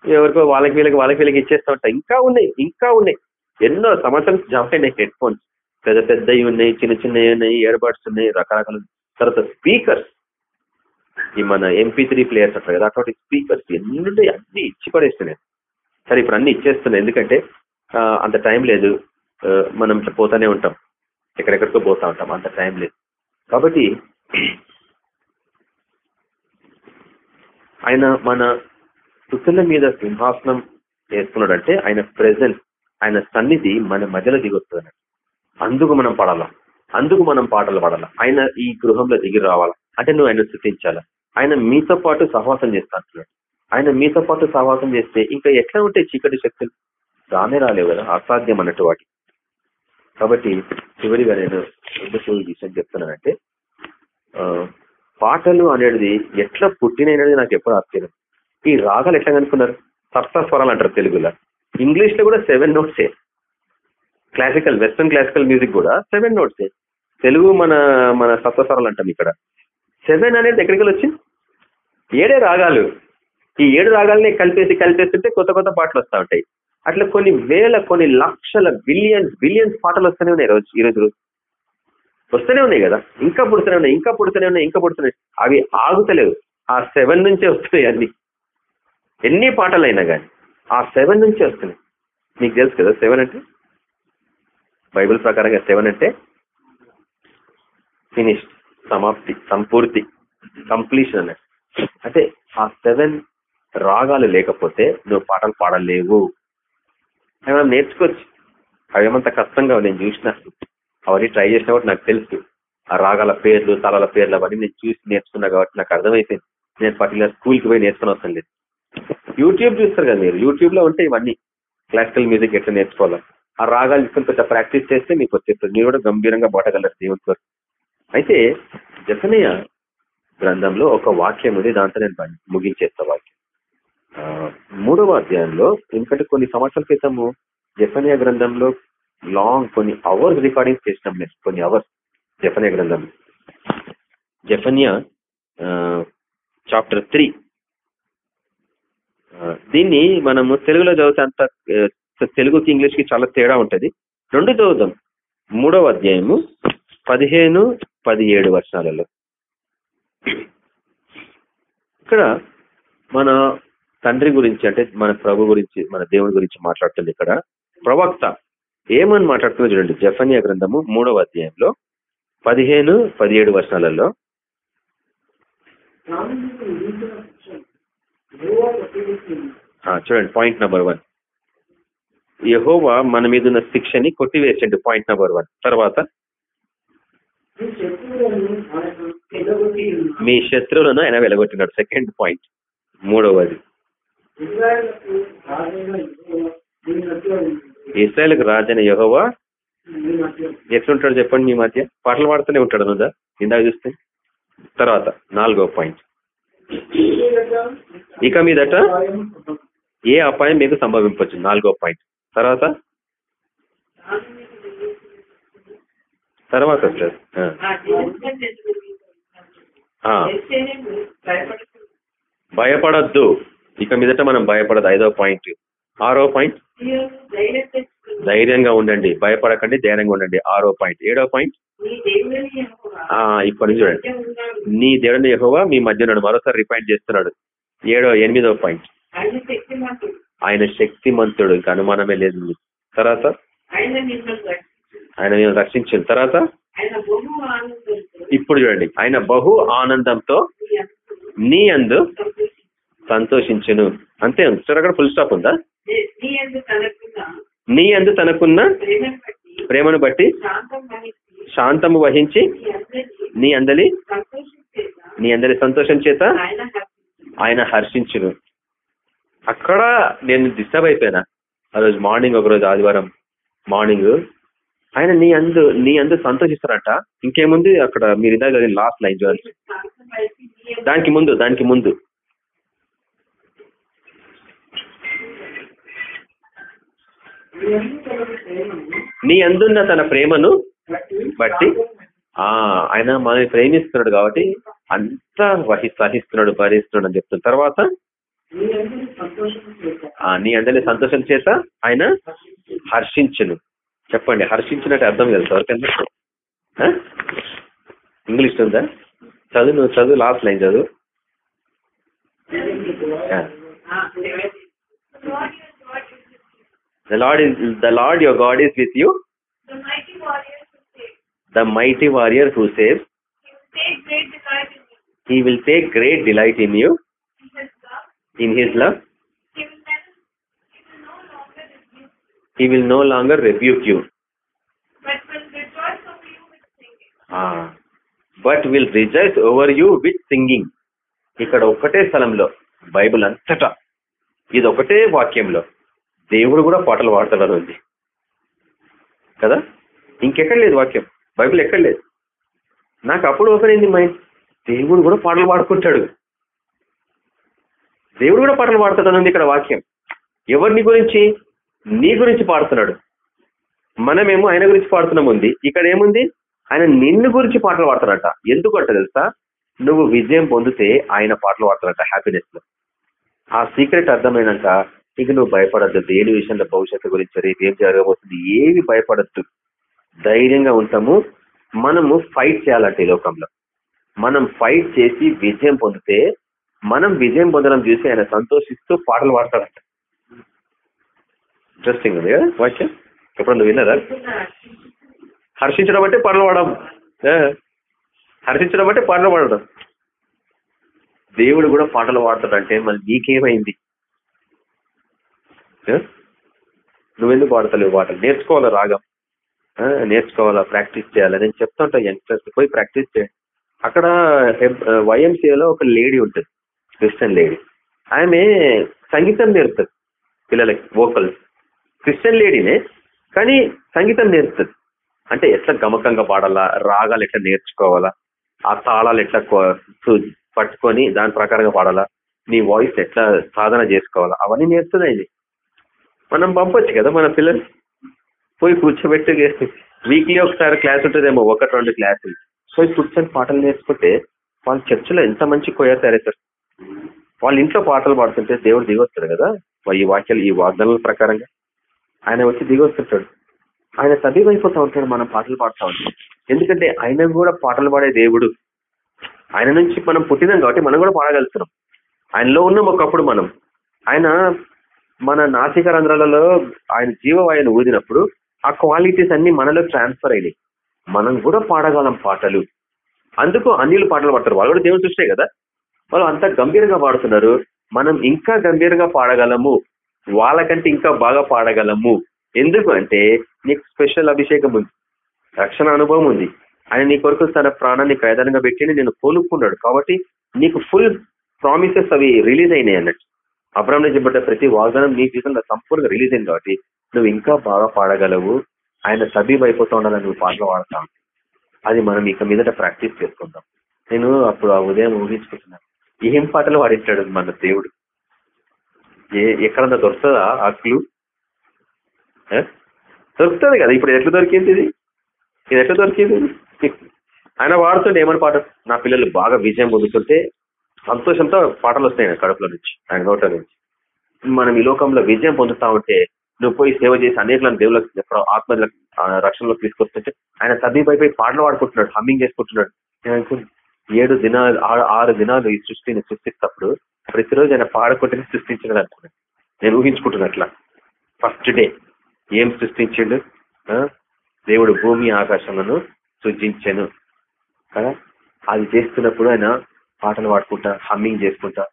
ఎవరికో వాళ్ళకి వీళ్ళకి వాళ్ళకి వీళ్ళకి ఇచ్చేస్తా ఉంటా. ఇంకా ఉన్నాయి ఇంకా ఉన్నాయి. ఎన్నో సంవత్సరం జంప్ అయినాయి హెడ్ ఫోన్స్ పెద్ద పెద్దవి ఉన్నాయి చిన్న చిన్నవి ఉన్నాయి ఇయర్బడ్స్ ఉన్నాయి రకరకాల తర్వాత స్పీకర్స్ ఈ మన ఎంపీ త్రీ ప్లేయర్స్ అంటారు కదా అటువంటి స్పీకర్స్ ఎన్ని ఉన్నాయి అన్ని ఇచ్చి పడేస్తున్నాయి. సరే ఇప్పుడు అన్ని ఇచ్చేస్తున్నాయి ఎందుకంటే అంత టైం లేదు. మనం ఇట్లా పోతానే ఉంటాం. ఎక్కడెక్కడికో పోతా ఉంటాం. అంత టైం లేదు. కాబట్టి ఆయన మన స్థుతుల మీద సింహాసనం వేసుకున్నాడంటే ఆయన ప్రెజెన్స్ ఆయన సన్నిధి మన మధ్యలో దిగొస్తుంది. అందుకు మనం పడాలా? అందుకు మనం పాటలు పాడాలా? ఆయన ఈ గృహంలో దిగి రావాలా? అంటే నువ్వు ఆయన స్థుతించాలా ఆయన మీతో పాటు సహవాసం చేస్తా అంటున్నాడు. ఆయన మీతో పాటు సహవాసం చేస్తే ఇంకా ఎట్లా ఉంటాయి చీకటి శక్తులు? రానే రాలేవు కదా అసాధ్యం అన్నట్టు వాటి. కాబట్టి చివరిగా నేను ఎందుకు ఈ విషయం చెప్తున్నానంటే పాటలు అనేది ఎట్లా పుట్టినది నాకు ఎప్పుడు ఆశ్చర్యం. ఈ రాగాలు ఎట్లా కనుక్కున్నారు? సప్తస్వరాలు అంటారు తెలుగులో. ఇంగ్లీష్లో కూడా సెవెన్ నోట్సే క్లాసికల్ వెస్ట్రన్ క్లాసికల్ మ్యూజిక్ కూడా సెవెన్ నోట్సే తెలుగు మన మన సప్తస్వరాలు అంటాం ఇక్కడ. సెవెన్ అనేది ఎక్కడికి వచ్చింది ఏడే రాగాలు. ఈ ఏడు రాగాలని కలిపేసి కలిపేస్తుంటే కొత్త కొత్త పాటలు వస్తూ ఉంటాయి. అట్లా కొన్ని వేల కొన్ని లక్షల బిలియన్స్ బిలియన్స్ పాటలు వస్తూనే ఉన్నాయి రోజు ఈ రోజు రోజు. వస్తూనే ఉన్నాయి కదా? ఇంకా పుడుతూనే ఉన్నాయి ఇంకా పుడుతూనే ఉన్నాయి ఇంకా పుడుతున్నాయి అవి ఆగుతలేవు. ఆ సెవెన్ నుంచే వస్తున్నాయి అన్ని. ఎన్ని పాటలైనా కానీ ఆ సెవెన్ నుంచే వస్తున్నాయి. మీకు తెలుసు కదా సెవెన్ అంటే? బైబిల్ ప్రకారంగా సెవెన్ అంటే ఫినిష్ సమాప్తి సంపూర్తి కంప్లీషన్ అన్నట్టు. అంటే ఆ సెవెన్ రాగాలు లేకపోతే నువ్వు పాటలు పాడలేవు. అవి మనం నేర్చుకోవచ్చు. అవి ఏమంత కష్టంగా నేను చూసిన. అవన్నీ ట్రై చేసిన కాబట్టి నాకు తెలుసు. ఆ రాగాల పేర్లు తలాల పేర్లు అవన్నీ నేను చూసి నేర్చుకున్నా కాబట్టి నాకు అర్థమైపోయింది. నేను పర్టికులర్ స్కూల్కి పోయి నేర్చుకుని అవసరం లేదు. యూట్యూబ్ చూస్తారు కదా మీరు. యూట్యూబ్లో ఉంటే ఇవన్నీ. క్లాసికల్ మ్యూజిక్ ఎట్లా నేర్చుకోవాలో. ఆ రాగాలు తీసుకొని కొంచెం ప్రాక్టీస్ చేస్తే మీకు వచ్చేస్తుంది. మీరు కూడా గంభీరంగా బాటగలరు దేవుని అయితే జఫనయ్య గ్రంథంలో ఒక వాక్యం ఉంది. దాంతో నేను ముగించేస్తా వాక్యం. మూడవ అధ్యాయంలో ఎందుకంటే కొన్ని సంవత్సరాల క్రితము జఫనియా గ్రంథంలో లాంగ్ కొన్ని అవర్స్ రికార్డింగ్ చేసినాం మేము కొన్ని అవర్స్ జఫనియా గ్రంథం. జఫనియా చాప్టర్ త్రీ దీన్ని మనము తెలుగులో చదివితే అంత తెలుగుకి ఇంగ్లీష్కి చాలా తేడా ఉంటది. రెండు చదువుదాం. మూడవ అధ్యాయము పదిహేను పదిహేడు వర్షాలలో. ఇక్కడ మన తండ్రి గురించి అంటే మన ప్రభు గురించి మన దేవుని గురించి మాట్లాడుతుంది ఇక్కడ. ప్రవక్త ఏమని మాట్లాడుతుందో చూడండి. జఫనియా గ్రంథము మూడవ అధ్యాయంలో పదిహేను పదిహేడు వర్షాలలో చూడండి పాయింట్ నెంబర్ వన్ యహోవా మన మీద ఉన్న శిక్షని కొట్టివేసండి పాయింట్ నెంబర్ వన్ తర్వాత మీ శత్రువులను ఆయన వెలగొట్టినాడు. సెకండ్ పాయింట్ మూడవది. ఇస్రాయల్కి రాజైన యహోవా. ఎట్లుంటాడు చెప్పండి మీ మధ్య? పాటలు పాడుతూనే ఉంటాడు నువ్వు ఇందాక చూస్తే. తర్వాత నాలుగో పాయింట్. ఇక మీదట. ఏ అపాయం మీకు సంభవించవచ్చు నాలుగో పాయింట్. తర్వాత? తర్వాత సార్. భయపడద్దు. ఇక మీదట మనం భయపడదు. ఐదో పాయింట్. ఆరో పాయింట్? ధైర్యంగా ఉండండి. భయపడకండి ధైర్యంగా ఉండండి. ఆరో పాయింట్. ఏడో పాయింట్? ఇప్పటి నుంచి చూడండి. నీ దేవుడు యెహోవా మీ మధ్య మరోసారి రిపైండ్ చేస్తున్నాడు. ఏడో ఎనిమిదో పాయింట్.
ఆయన శక్తిమంతుడు.
ఇంకా అనుమానమే లేదు తర్వాత?
ఆయన
నేను రక్షించిన తర్వాత? ఇప్పుడు చూడండి. ఆయన బహు ఆనందంతో
నీ అందు సంతోషించును.
అంతే సార్ అక్కడ ఫుల్ స్టాప్ ఉందా?
నీ- అందు తనకున్న ప్రేమను బట్టి
శాంతము వహించి
నీ
అందలి నీ అందరి సంతోషం చేత
ఆయన హర్షించును.
అక్కడ నేను డిస్టర్బ్ అయిపోయినా. ఆ రోజు మార్నింగ్ ఒక రోజు ఆదివారం మార్నింగ్ ఆయన నీ అందు నీ అందు సంతోషిస్తారంట. ఇంకేముంది? అక్కడ మీరు ఇందాక లాస్ట్ లైన్
అందు
దానికి ముందు దానికి ముందు.
నీ
అందున్న తన ప్రేమను
బట్టి
ఆ ఆయన మనల్ని ప్రేమిస్తున్నాడు కాబట్టి అంతా వహి సహిస్తున్నాడు భరిస్తున్నాడు అని చెప్తున్న తర్వాత
నీ అందరినీ సంతోషం చేత
ఆయన హర్షించను. చెప్పండి హర్షించినట్టు అర్థం కదా ఎవరికన్నా ఇంగ్లీష్ ఉందా? చదువు నువ్వు చదువు లాస్ట్ లైన్ చదువు. The Lord is the Lord your God is with you
The mighty warrior who saves.
The mighty warrior who saves
He will take great delight in you.
he will take great delight in you
In his love, he will no longer rebuke you,
you
but will rejoice over you with singing.
ah but will rejoice over you with singing ఇక్కడ ఒక్కటే స్థలంలో Bible అంతటా ఇది ఒకటే వాక్యంలో దేవుడు కూడా పాటలు పాడతాడు ఉంది. కదా? ఇంకెక్కడ లేదు వాక్యం. బైబిల్ ఎక్కడ లేదు. నాకు అప్పుడు ఓపెన్ అయింది మైండ్ దేవుడు కూడా పాటలు పాడుకుంటాడు. దేవుడు కూడా పాటలు పాడతాడు ఉంది ఇక్కడ వాక్యం. ఎవరిని గురించి? నీ గురించి పాడుతున్నాడు. మనమేమో ఆయన గురించి పాడుతున్నాం ఉంది. ఇక్కడ ఏముంది? ఆయన నిన్ను గురించి పాటలు పాడతాడట ఎందుకంట తెలుసా? నువ్వు విజయం పొందితే ఆయన పాటలు పాడతాడట హ్యాపీనెస్లో. ఆ సీక్రెట్ అర్థమైనాక ఇక నువ్వు భయపడద్దు. దేని విషయంలో భవిష్యత్తు గురించి రేపు ఏం జరగబోతుంది ఏవి భయపడద్దు. ధైర్యంగా ఉంటాము. మనము ఫైట్ చేయాలంటే ఈ లోకంలో. మనం ఫైట్ చేసి విజయం పొందితే మనం విజయం పొందడం చూసి ఆయన సంతోషిస్తూ పాటలు పాడతాడంట. ఇంట్రెస్టింగ్ ఉంది కదా వాక్యం? ఎప్పుడన్నా విన్నారా? హర్షించడం అంటే పాటలు పాడడం. హర్షించడం అంటే పాటలు పాడడం. దేవుడు కూడా పాటలు పాడతాడంటే మరి నీకేమైంది? నువ్వెందుకు పాడతలేవు వాటలు నేర్చుకోవాలా రాగం? నేర్చుకోవాలా? ప్రాక్టీస్ చేయాలా? నేను చెప్తుంటా యంగ్స్టర్స్ పోయి ప్రాక్టీస్ చేయండి. అక్కడ వైఎంసీఏలో ఒక లేడీ ఉంటుంది. Christian lady. ఆమె సంగీతం నేర్పుతుంది పిల్లలకి వోకల్స్ క్రిస్టియన్ లేడీనే కానీ సంగీతం నేర్పుతుంది. అంటే ఎట్లా గమకంగా పాడాలా? రాగాలు ఎట్లా నేర్చుకోవాలా? ఆ తాళాలు ఎట్లా పట్టుకొని దాని ప్రకారంగా పాడాలా? నీ వాయిస్ ఎట్లా సాధన చేసుకోవాలా? అవన్నీ నేర్పుతుంది మనం పంపొచ్చు కదా మన పిల్లలు. పోయి కూర్చోబెట్టి వీక్లీ ఒకసారి క్లాస్ ఉంటుందేమో ఒకటి రెండు క్లాసులు పోయి కూర్చొని పాటలు నేర్చుకుంటే వాళ్ళ చర్చిలో ఎంత మంచి కొయ్యారు తయారవుతారు వాళ్ళ ఇంట్లో పాటలు పాడుతుంటే దేవుడు దిగొస్తాడు కదా. ఈ వాక్యాలు ఈ వాగ్దానాల ప్రకారంగా ఆయన వచ్చి దిగొస్తుంటాడు. ఆయన సబీవైపోతా ఉంటాడు మనం పాటలు పాడుతూ ఉంటాం. ఎందుకంటే ఆయన కూడా పాటలు పాడే దేవుడు. ఆయన నుంచి మనం పుట్టినాం కాబట్టి మనం కూడా పాడగలుగుతున్నాం. ఆయనలో ఉన్నాం ఒకప్పుడు మనం. ఆయన మన నాసిక రంధ్రాలలో ఆయన జీవవాయుని ఊదినప్పుడు ఆ క్వాలిటీస్ అన్ని మనలో ట్రాన్స్ఫర్ అయినాయి. మనం కూడా పాడగలం పాటలు. అందుకు అన్నిలు పాటలు పాడతారు. వాళ్ళు కూడా దేవుడు చూస్తే కదా? వాళ్ళు అంత గంభీరంగా పాడుతున్నారు. మనం ఇంకా గంభీరంగా పాడగలము. వాళ్ళకంటే ఇంకా బాగా పాడగలము. ఎందుకు అంటే నీకు స్పెషల్ అభిషేకం ఉంది. రక్షణ అనుభవం ఉంది. ఆయన నీ కొరకు తన ప్రాణాన్ని ప్రధానంగా పెట్టి నేను కోలుకున్నాడు. కాబట్టి నీకు ఫుల్ ప్రామిసెస్ అవి రిలీజ్ అయినాయి అన్నట్టు. అబ్రాహ్మ చెప్పబడ్డ ప్రతి వాగ్దానం నీ జీవితంలో సంపూర్ణంగా రిలీజ్ అయింది కాబట్టి నువ్వు ఇంకా బాగా పాడగలవు. ఆయన సబీబ్ అయిపోతా ఉండాలని నువ్వు పాటలు పాడతావు అది మనం ఇక మీదట ప్రాక్టీస్ చేసుకుందాం. నేను అప్పుడు ఆ ఉదయం ఊహించుకుంటున్నాను. ఏం పాటలు పాడించాడు మన దేవుడు? ఏ ఎక్కడన్నా దొరుకుతుందా ఆ క్లూ దొరుకుతుంది కదా. ఇప్పుడు ఎట్లా దొరికింది ఇది? ఇది ఎట్లా దొరికింది? ఆయన వాడుతుంటే ఏమని పాట నా పిల్లలు బాగా విజయం పొందుతుంటే సంతోషంతో పాటలు వస్తాయి ఆయన కడుపులో నుంచి ఆయన నోట నుంచి. మనం ఈ లోకంలో విజయం పొందుతా ఉంటే నువ్వు పోయి సేవ చేసి అనేకలను దేవుళ్ళకి ఆత్మ రక్షణలోకి తీసుకొస్తుంటే ఆయన సబీపైపోయి పాటలు పాడుకుంటున్నాడు హమ్మింగ్ చేసుకుంటున్నాడు. ఏడు దినాలు ఆరు ఆరు దినాలు ఈ సృష్టిని సృష్టిస్తప్పుడు ప్రతిరోజు ఆయన పాడుకుంటేనే సృష్టించడం అనుకున్నాను నేను ఊహించుకుంటున్నా అట్లా ఫస్ట్ డే ఏం సృష్టించిండు? దేవుడు భూమి ఆకాశాలను సృజించాను. కదా? అది చేస్తున్నప్పుడు ఆయన పాటలు పాడుకుంటా హమ్మింగ్ చేసుకుంటా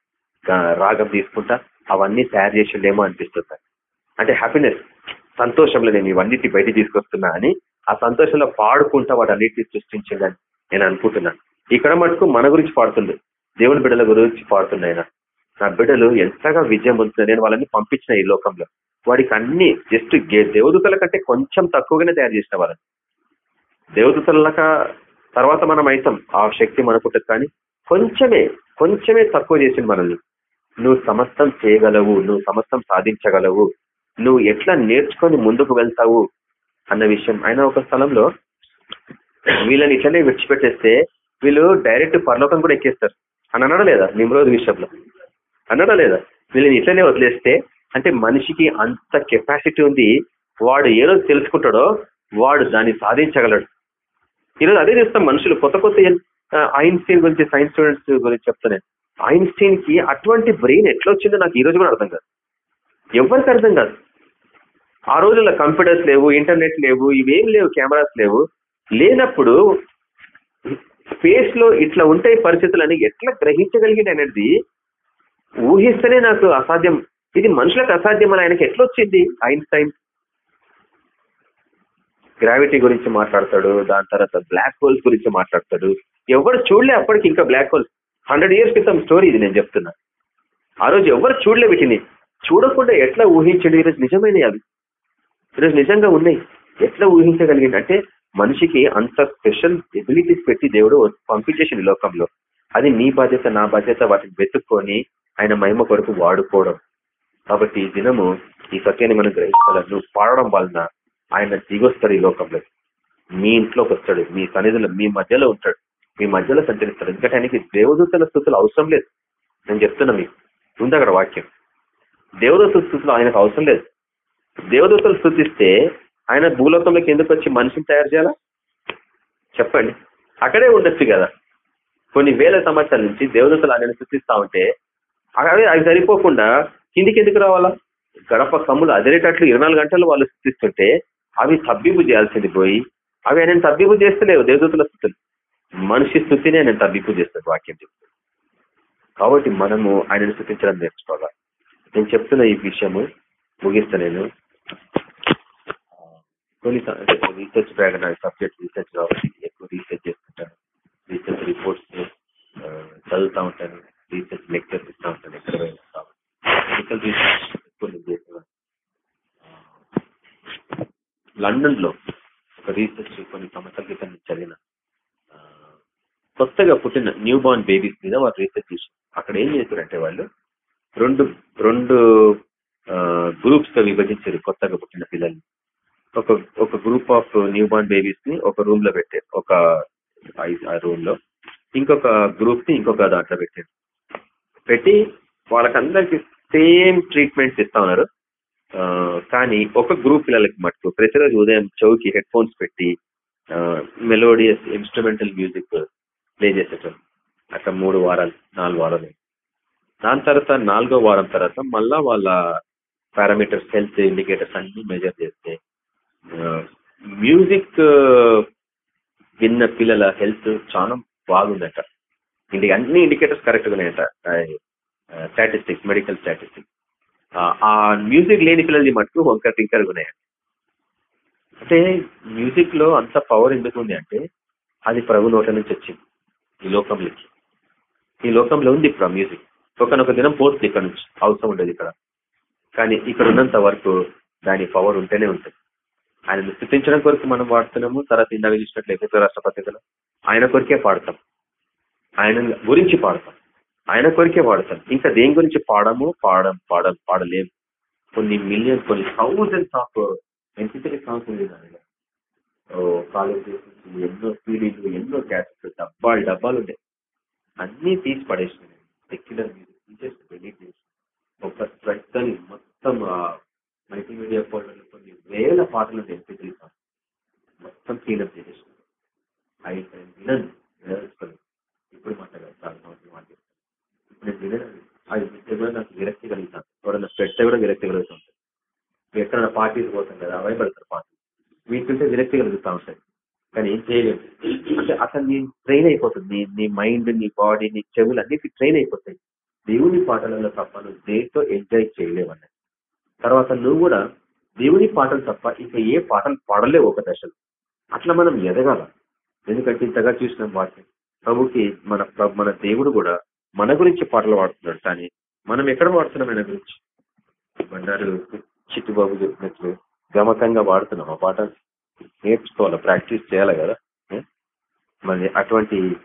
రాగం తీసుకుంటా అవన్నీ తయారు చేసిండేమో అనిపిస్తుంది. అంటే హ్యాపీనెస్ సంతోషంలో నేను ఇవన్నిటి బయట తీసుకొస్తున్నా అని ఆ సంతోషంలో పాడుకుంటా వాడు అన్నిటిని సృష్టించిందని నేను అనుకుంటున్నాను. ఇక్కడ మటుకు మన గురించి పాడుతుంది దేవుని బిడ్డల గురించి పాడుతుంది నా బిడ్డలు ఎంతగా విజయం పొందుతున్నారు నేను వాళ్ళని పంపించిన ఈ లోకంలో. వాడికి అన్ని జస్ట్ దేవదూతల కంటే కొంచెం తక్కువగానే తయారు చేసిన వాళ్ళని. దేవదూతలక తర్వాత మనం అవుతాం ఆ శక్తి మనకుంటుంది కానీ కొంచెమే కొంచెమే తక్కువ చేసింది మనల్ని. నువ్వు సమస్తం చేయగలవు నువ్వు సమస్తం సాధించగలవు. నువ్వు ఎట్లా నేర్చుకొని ముందుకు వెళ్తావు అన్న విషయం. ఆయన ఒక స్థలంలో వీళ్ళని ఇట్లనే విడిచిపెట్టేస్తే వీళ్ళు డైరెక్ట్ పరలోకం కూడా ఎక్కేస్తారు. అని అనడా లేదా నిమ్రోజు విషయంలో? అనడా లేదా వీళ్ళని ఇట్లనే వదిలేస్తే అంటే మనిషికి అంత కెపాసిటీ ఉంది. వాడు ఏ రోజు తెలుసుకుంటాడో వాడు దాన్ని సాధించగలడు. ఈరోజు అదే చేస్తాం మనుషులు కొత్త కొత్త ఐన్స్టీన్ గురించి సైన్స్ స్టూడెంట్స్ గురించి చెప్తున్నాను ఐన్స్టీన్కి అటువంటి బ్రెయిన్ ఎట్లా వచ్చిందో నాకు ఈ రోజు కూడా అర్థం కాదు. ఎవరికి అర్థం కాదు? ఆ రోజుల్లో కంప్యూటర్స్ లేవు ఇంటర్నెట్ లేవు ఇవేం లేవు కెమెరాస్ లేవు. లేనప్పుడు స్పేస్లో ఇట్లా ఉంటాయి పరిస్థితులని ఎట్లా గ్రహించగలిగింది అనేది ఊహిస్తేనే నాకు అసాధ్యం. ఇది మనుషులకు అసాధ్యం అని ఆయనకి ఎట్లా వచ్చింది ఐన్స్టైన్. గ్రావిటీ గురించి మాట్లాడతాడు దాని తర్వాత బ్లాక్ హోల్స్ గురించి మాట్లాడతాడు. ఎవరు చూడలే అప్పటికి ఇంకా బ్లాక్ హోల్ హండ్రెడ్ ఇయర్స్ క్రితం స్టోరీ ఇది నేను చెప్తున్నా. ఆ రోజు ఎవరు చూడలే వీటిని? చూడకుండా ఎట్లా ఊహించండి? ఈరోజు నిజమైనవి అవి. ఈరోజు నిజంగా ఉన్నాయి. ఎట్లా ఊహించగలిగింది అంటే మనిషికి అంత స్పెషల్ ఎబిలిటీస్ పెట్టి దేవుడు పంపించేసింది లోకంలో. అది నీ బాధ్యత నా బాధ్యత వాటిని వెతుక్కొని ఆయన మహిమ కొరకు వాడుకోవడం. కాబట్టి ఈ దినము ఈ సత్యాన్ని మనం గ్రహించాలి. నువ్వు పాడడం వలన ఆయన దిగొస్తాడు ఈ లోకంలో మీ ఇంట్లోకి వస్తాడు. మీ సన్నిధిలో మీ మధ్యలో ఉంటాడు. మీ మధ్యలో సంచరిస్తాడు ఎందుకంటే ఆయనకి దేవదూతల స్థుతులు అవసరం లేదు. నేను చెప్తున్నా మీకు. ఉంది అక్కడ వాక్యం. దేవదూతల స్థుతులు ఆయనకు అవసరం లేదు. దేవదూతలు స్థుతిస్తే ఆయన భూలోకంలోకి ఎందుకు వచ్చి మనిషిని తయారు చేయాలా? చెప్పండి. అక్కడే ఉండొచ్చు కదా. కొన్ని వేల సంవత్సరాల నుంచి దేవదూతలు ఆయన స్థుతిస్తా ఉంటే అవి అవి సరిపోకుండా కిందికి ఎందుకు రావాలా? గడప కమ్ములు అదిరేటట్లు ఇరవై గంటలు వాళ్ళు స్థుతిస్తుంటే అవి తబ్బిబు చేయాల్సింది పోయి అవి ఆయన తబ్బిబు చేస్తలేవు దేవదూతల స్థుతులు. మనిషి స్థుతిని ఆయన తబ్బిబు చేస్తాడు వాక్యం చెప్తుంది కాబట్టి మనము ఆయనను స్థుతించడం నేర్చుకోవాలి. నేను చెప్తున్న ఈ విషయము ముగిస్తా నేను. కొన్ని రీసెర్చ్ బ్యాగ్ నా సబ్జెక్ట్ రీసెర్చ్ కాబట్టి ఎక్కువ రీసెర్చ్ చేసుకుంటాను రీసెర్చ్ రిపోర్ట్స్ చదువుతూ ఉంటాను. రీసెర్చ్ లెక్చర్స్ ఇస్తూ ఉంటాను ఎక్కడ పోయినా మెడికల్ రీసెర్చ్ ఎక్కువ నేను చేస్తున్నాను లండన్లో ఒక రీసెర్చ్ కొన్ని సంవత్సరాల క్రితం చదివిన కొత్తగా పుట్టిన న్యూ బార్న్ బేబీస్ మీద వాళ్ళు రీసెర్చ్ చేశారు. అక్కడ ఏం చేశారంటే వాళ్ళు రెండు రెండు గ్రూప్స్గా విభజించారు కొత్తగా పుట్టిన పిల్లల్ని. ఒక ఒక గ్రూప్ ఆఫ్ న్యూ బార్న్ బేబీస్ని ఒక రూమ్లో పెట్టారు ఒక రూమ్లో. ఇంకొక గ్రూప్ని ఇంకొక దాంట్లో పెట్టారు. పెట్టి వాళ్ళకందరికి సేమ్ ట్రీట్మెంట్స్ ఇస్తా ఉన్నారు. కానీ ఒక గ్రూప్ పిల్లలకి మటుకు ప్రతిరోజు ఉదయం చౌకి హెడ్ ఫోన్స్ పెట్టి మెలోడియస్ ఇన్స్ట్రుమెంటల్ మ్యూజిక్ ప్లే చేసేటోళ్ళు. అట్లా మూడు వారాలు నాలుగు వారాలు. దాని తర్వాత నాలుగో వారం తర్వాత మళ్ళా వాళ్ళ పారామీటర్స్ హెల్త్ ఇండికేటర్స్ అన్ని మెజర్ చేస్తే మ్యూజిక్ విన్న పిల్లల హెల్త్ చాలా బాగుందట. ఇంటి అన్ని ఇండికేటర్స్ కరెక్ట్ అంట. స్టాటిస్టిక్స్ మెడికల్ స్టాటిస్టిక్స్ ఆ మ్యూజిక్ లేని పిల్లలది మటుకు వంకర టింకర్ ఉన్నాయంట అంటే. మ్యూజిక్లో అంత పవర్ ఎందుకు ఉంది అంటే అది ప్రభు నోట నుంచి వచ్చింది. ఈ లోకంలోకి. ఈ లోకంలో ఉంది ఇప్పుడు ఆ మ్యూజిక్ ఒకనొక దినం పోతుంది ఇక్కడ నుంచి అవసరం ఉండదు ఇక్కడ. కానీ ఇక్కడ ఉన్నంత వరకు దాని పవర్ ఉంటేనే ఉంటుంది. ఆయనను స్థుతించడం కొరకు మనం వాడుతున్నాము. తర్వాత ఇందాక చూసినట్లు ఎఫ్ఎస్ ఆయన కొరికే పాడతాం. ఆయన గురించి పాడతాం. ఆయన కొరికే పాడతాం ఇంకా దేని గురించి పాడము? పాడం పాడం పాడలేము కొన్ని మిలియన్స్ కొన్ని థౌజండ్స్ ఆఫ్ ఎంత సాంగ్స్ ఉంది దానిలో? ఓ కాలేజ్ ఎన్నో సీడీలు ఎన్నో క్యాసెట్లు డబ్బాలు డబ్బాలు ఉంటాయి. అన్నీ తీసి పడేసినాయి. సెక్యులర్ మ్యూజిక్ తీసేసి డిలీట్ చేసి ఒక స్ట్రైక్ అని మొత్తం మల్టీమీడియా ఫోల్డర్లో కొన్ని వేల పాటలు ఎంపీ మొత్తం క్లీనప్ చేసేసాను అయితే వినను నేర్చుకోను ఇప్పుడు మాట్లాడారు చాలా సంవత్సరం మాట ఇప్పుడు నేను వినను అది కూడా నాకు విరక్తి కలుగుతాను ఎవరైనా పెడితే కూడా విరక్తి కలుగుతుంది ఎక్కడైనా పార్టీస్ పోతాం కదా అవే పడతారు పార్టీ వీటింటే విరక్తి కలుగుతూ ఉంటాయి కానీ ఏం చేయలేదు అంటే అసలు నీ ట్రైన్ అయిపోతుంది. నీ నీ మైండ్ నీ బాడీ నీ చెవులు అన్నిటి ట్రైన్ అయిపోతాయి. దేవుని పాటలలో తప్ప నువ్వు దేంతో ఎంజాయ్ చేయలేవన్నది తర్వాత నువ్వు కూడా దేవుని పాటలు తప్ప ఇంకా ఏ పాటలు పాడలేవు ఒక దశలో. అట్లా మనం ఎదగాల. ఎందుకంటే ఇంతగా చూసినాం వాటిని ప్రభుకి మన మన దేవుడు కూడా మన గురించి పాటలు పాడుతున్నాడు. కానీ మనం ఎక్కడ పాడుతున్నాం ఆయన గురించి? బండారు చిట్టుబాబు చెప్పినట్లు గమకంగా వాడుతున్నాం. ఆ పాట నేర్చుకోవాలి ప్రాక్టీస్ చేయాలి కదా. ఏ? మరి అటువంటి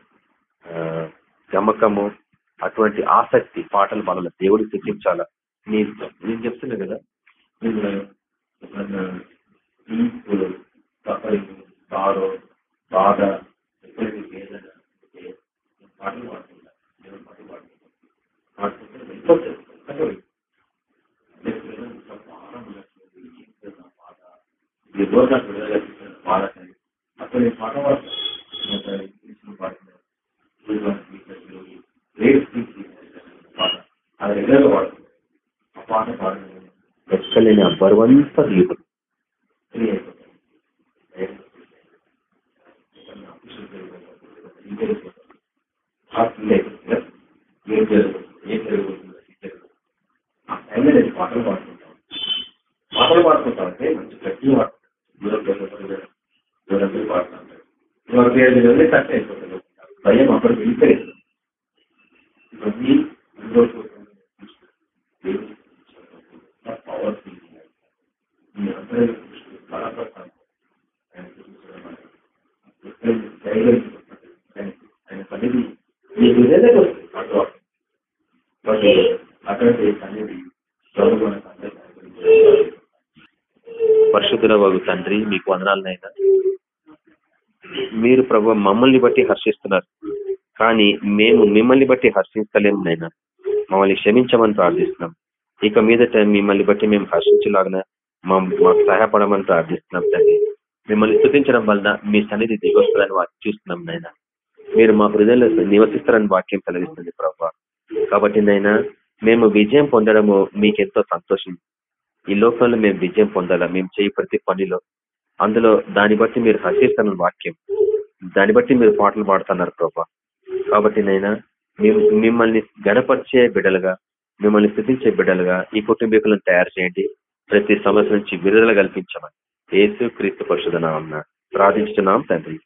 గమకము అటువంటి ఆసక్తి పాటలు మనల్ని దేవుడికి శిక్షించాలా నేను నేను చెప్తున్నా కదా. నేను ఈపులు, సఫరింగ్, సారో బాధ ఎక్కడికి వేదన పాటలు పాడుతుంటా. నేను పాటలు పాడుతుంటా. పాడుతుంటే వెళ్ళిపోతాయి ఈ అక్కడ నేను పాట వాడుతున్నాను ఇంగ్లీష్లో పాడుతున్నాను అది రెగ్యులర్గా ఆ పాట పాడుతున్నాను ఎక్కలేని ఆ బరువంతా తీరు ఏం జరుగుతుంది ఏం జరుగుతుంది ఆ టైంలో పాటలు పాడుకుంటాం అంటే పాడుకుంటానంటే మంచి వాడుతుంది పాడుతుంటారు ఒక పేరు మీద కట్ అయిపోతుంది భయం అప్పుడు వెళ్ళిపోయింది ఇవన్నీ పవర్ఫుల్ మీ అందరూ బలపడతాను ఆయన సన్నిధి మీ హృదయంలోకి వస్తుంది అటు బట్ అక్కడ సన్నిధి ప్రభు మనకు అందరికీ పరిశుద్ధుల వగు తండ్రి మీకు వందనాలనైనా. మీరు ప్రభు మమ్మల్ని బట్టి హర్షిస్తున్నారు. కానీ మేము మిమ్మల్ని బట్టి హర్షిస్తలేము నైనా. మమ్మల్ని క్షమించమని ప్రార్థిస్తున్నాం. ఇక మీదట మిమ్మల్ని బట్టి మేము హర్షించలాగిన మాకు సహాయపడమని ప్రార్థిస్తున్నాం తండ్రి. మిమ్మల్ని స్థుతించడం వలన మీ సన్నిధి దిగొస్తుందని వాటి చూస్తున్నాం నైనా. మీరు మా హృదయంలో నివసిస్తారని వాక్యం కలిగిస్తుంది ప్రభావ కాబట్టి నైనా మేము విజయం పొందడము మీకెంతో సంతోషం. ఈ లోకంలో మేము విజయం పొందాలా? మేము చేయి ప్రతి పనిలో. అందులో దాన్ని బట్టి మీరు హర్షిస్తున్న వాక్యం. దాన్ని బట్టి మీరు పాటలు పాడుతున్నారు ప్రభా. కాబట్టి నైనా మిమ్మల్ని గణపరిచే బిడ్డలుగా మిమ్మల్ని స్థితించే బిడ్డలుగా ఈ కుటుంబీకులను తయారు చేయండి. ప్రతి సమస్య నుంచి విడుదల కల్పించమని ఏసు క్రీస్తు పరిశుధన ప్రార్థించుతున్నాం తండ్రి.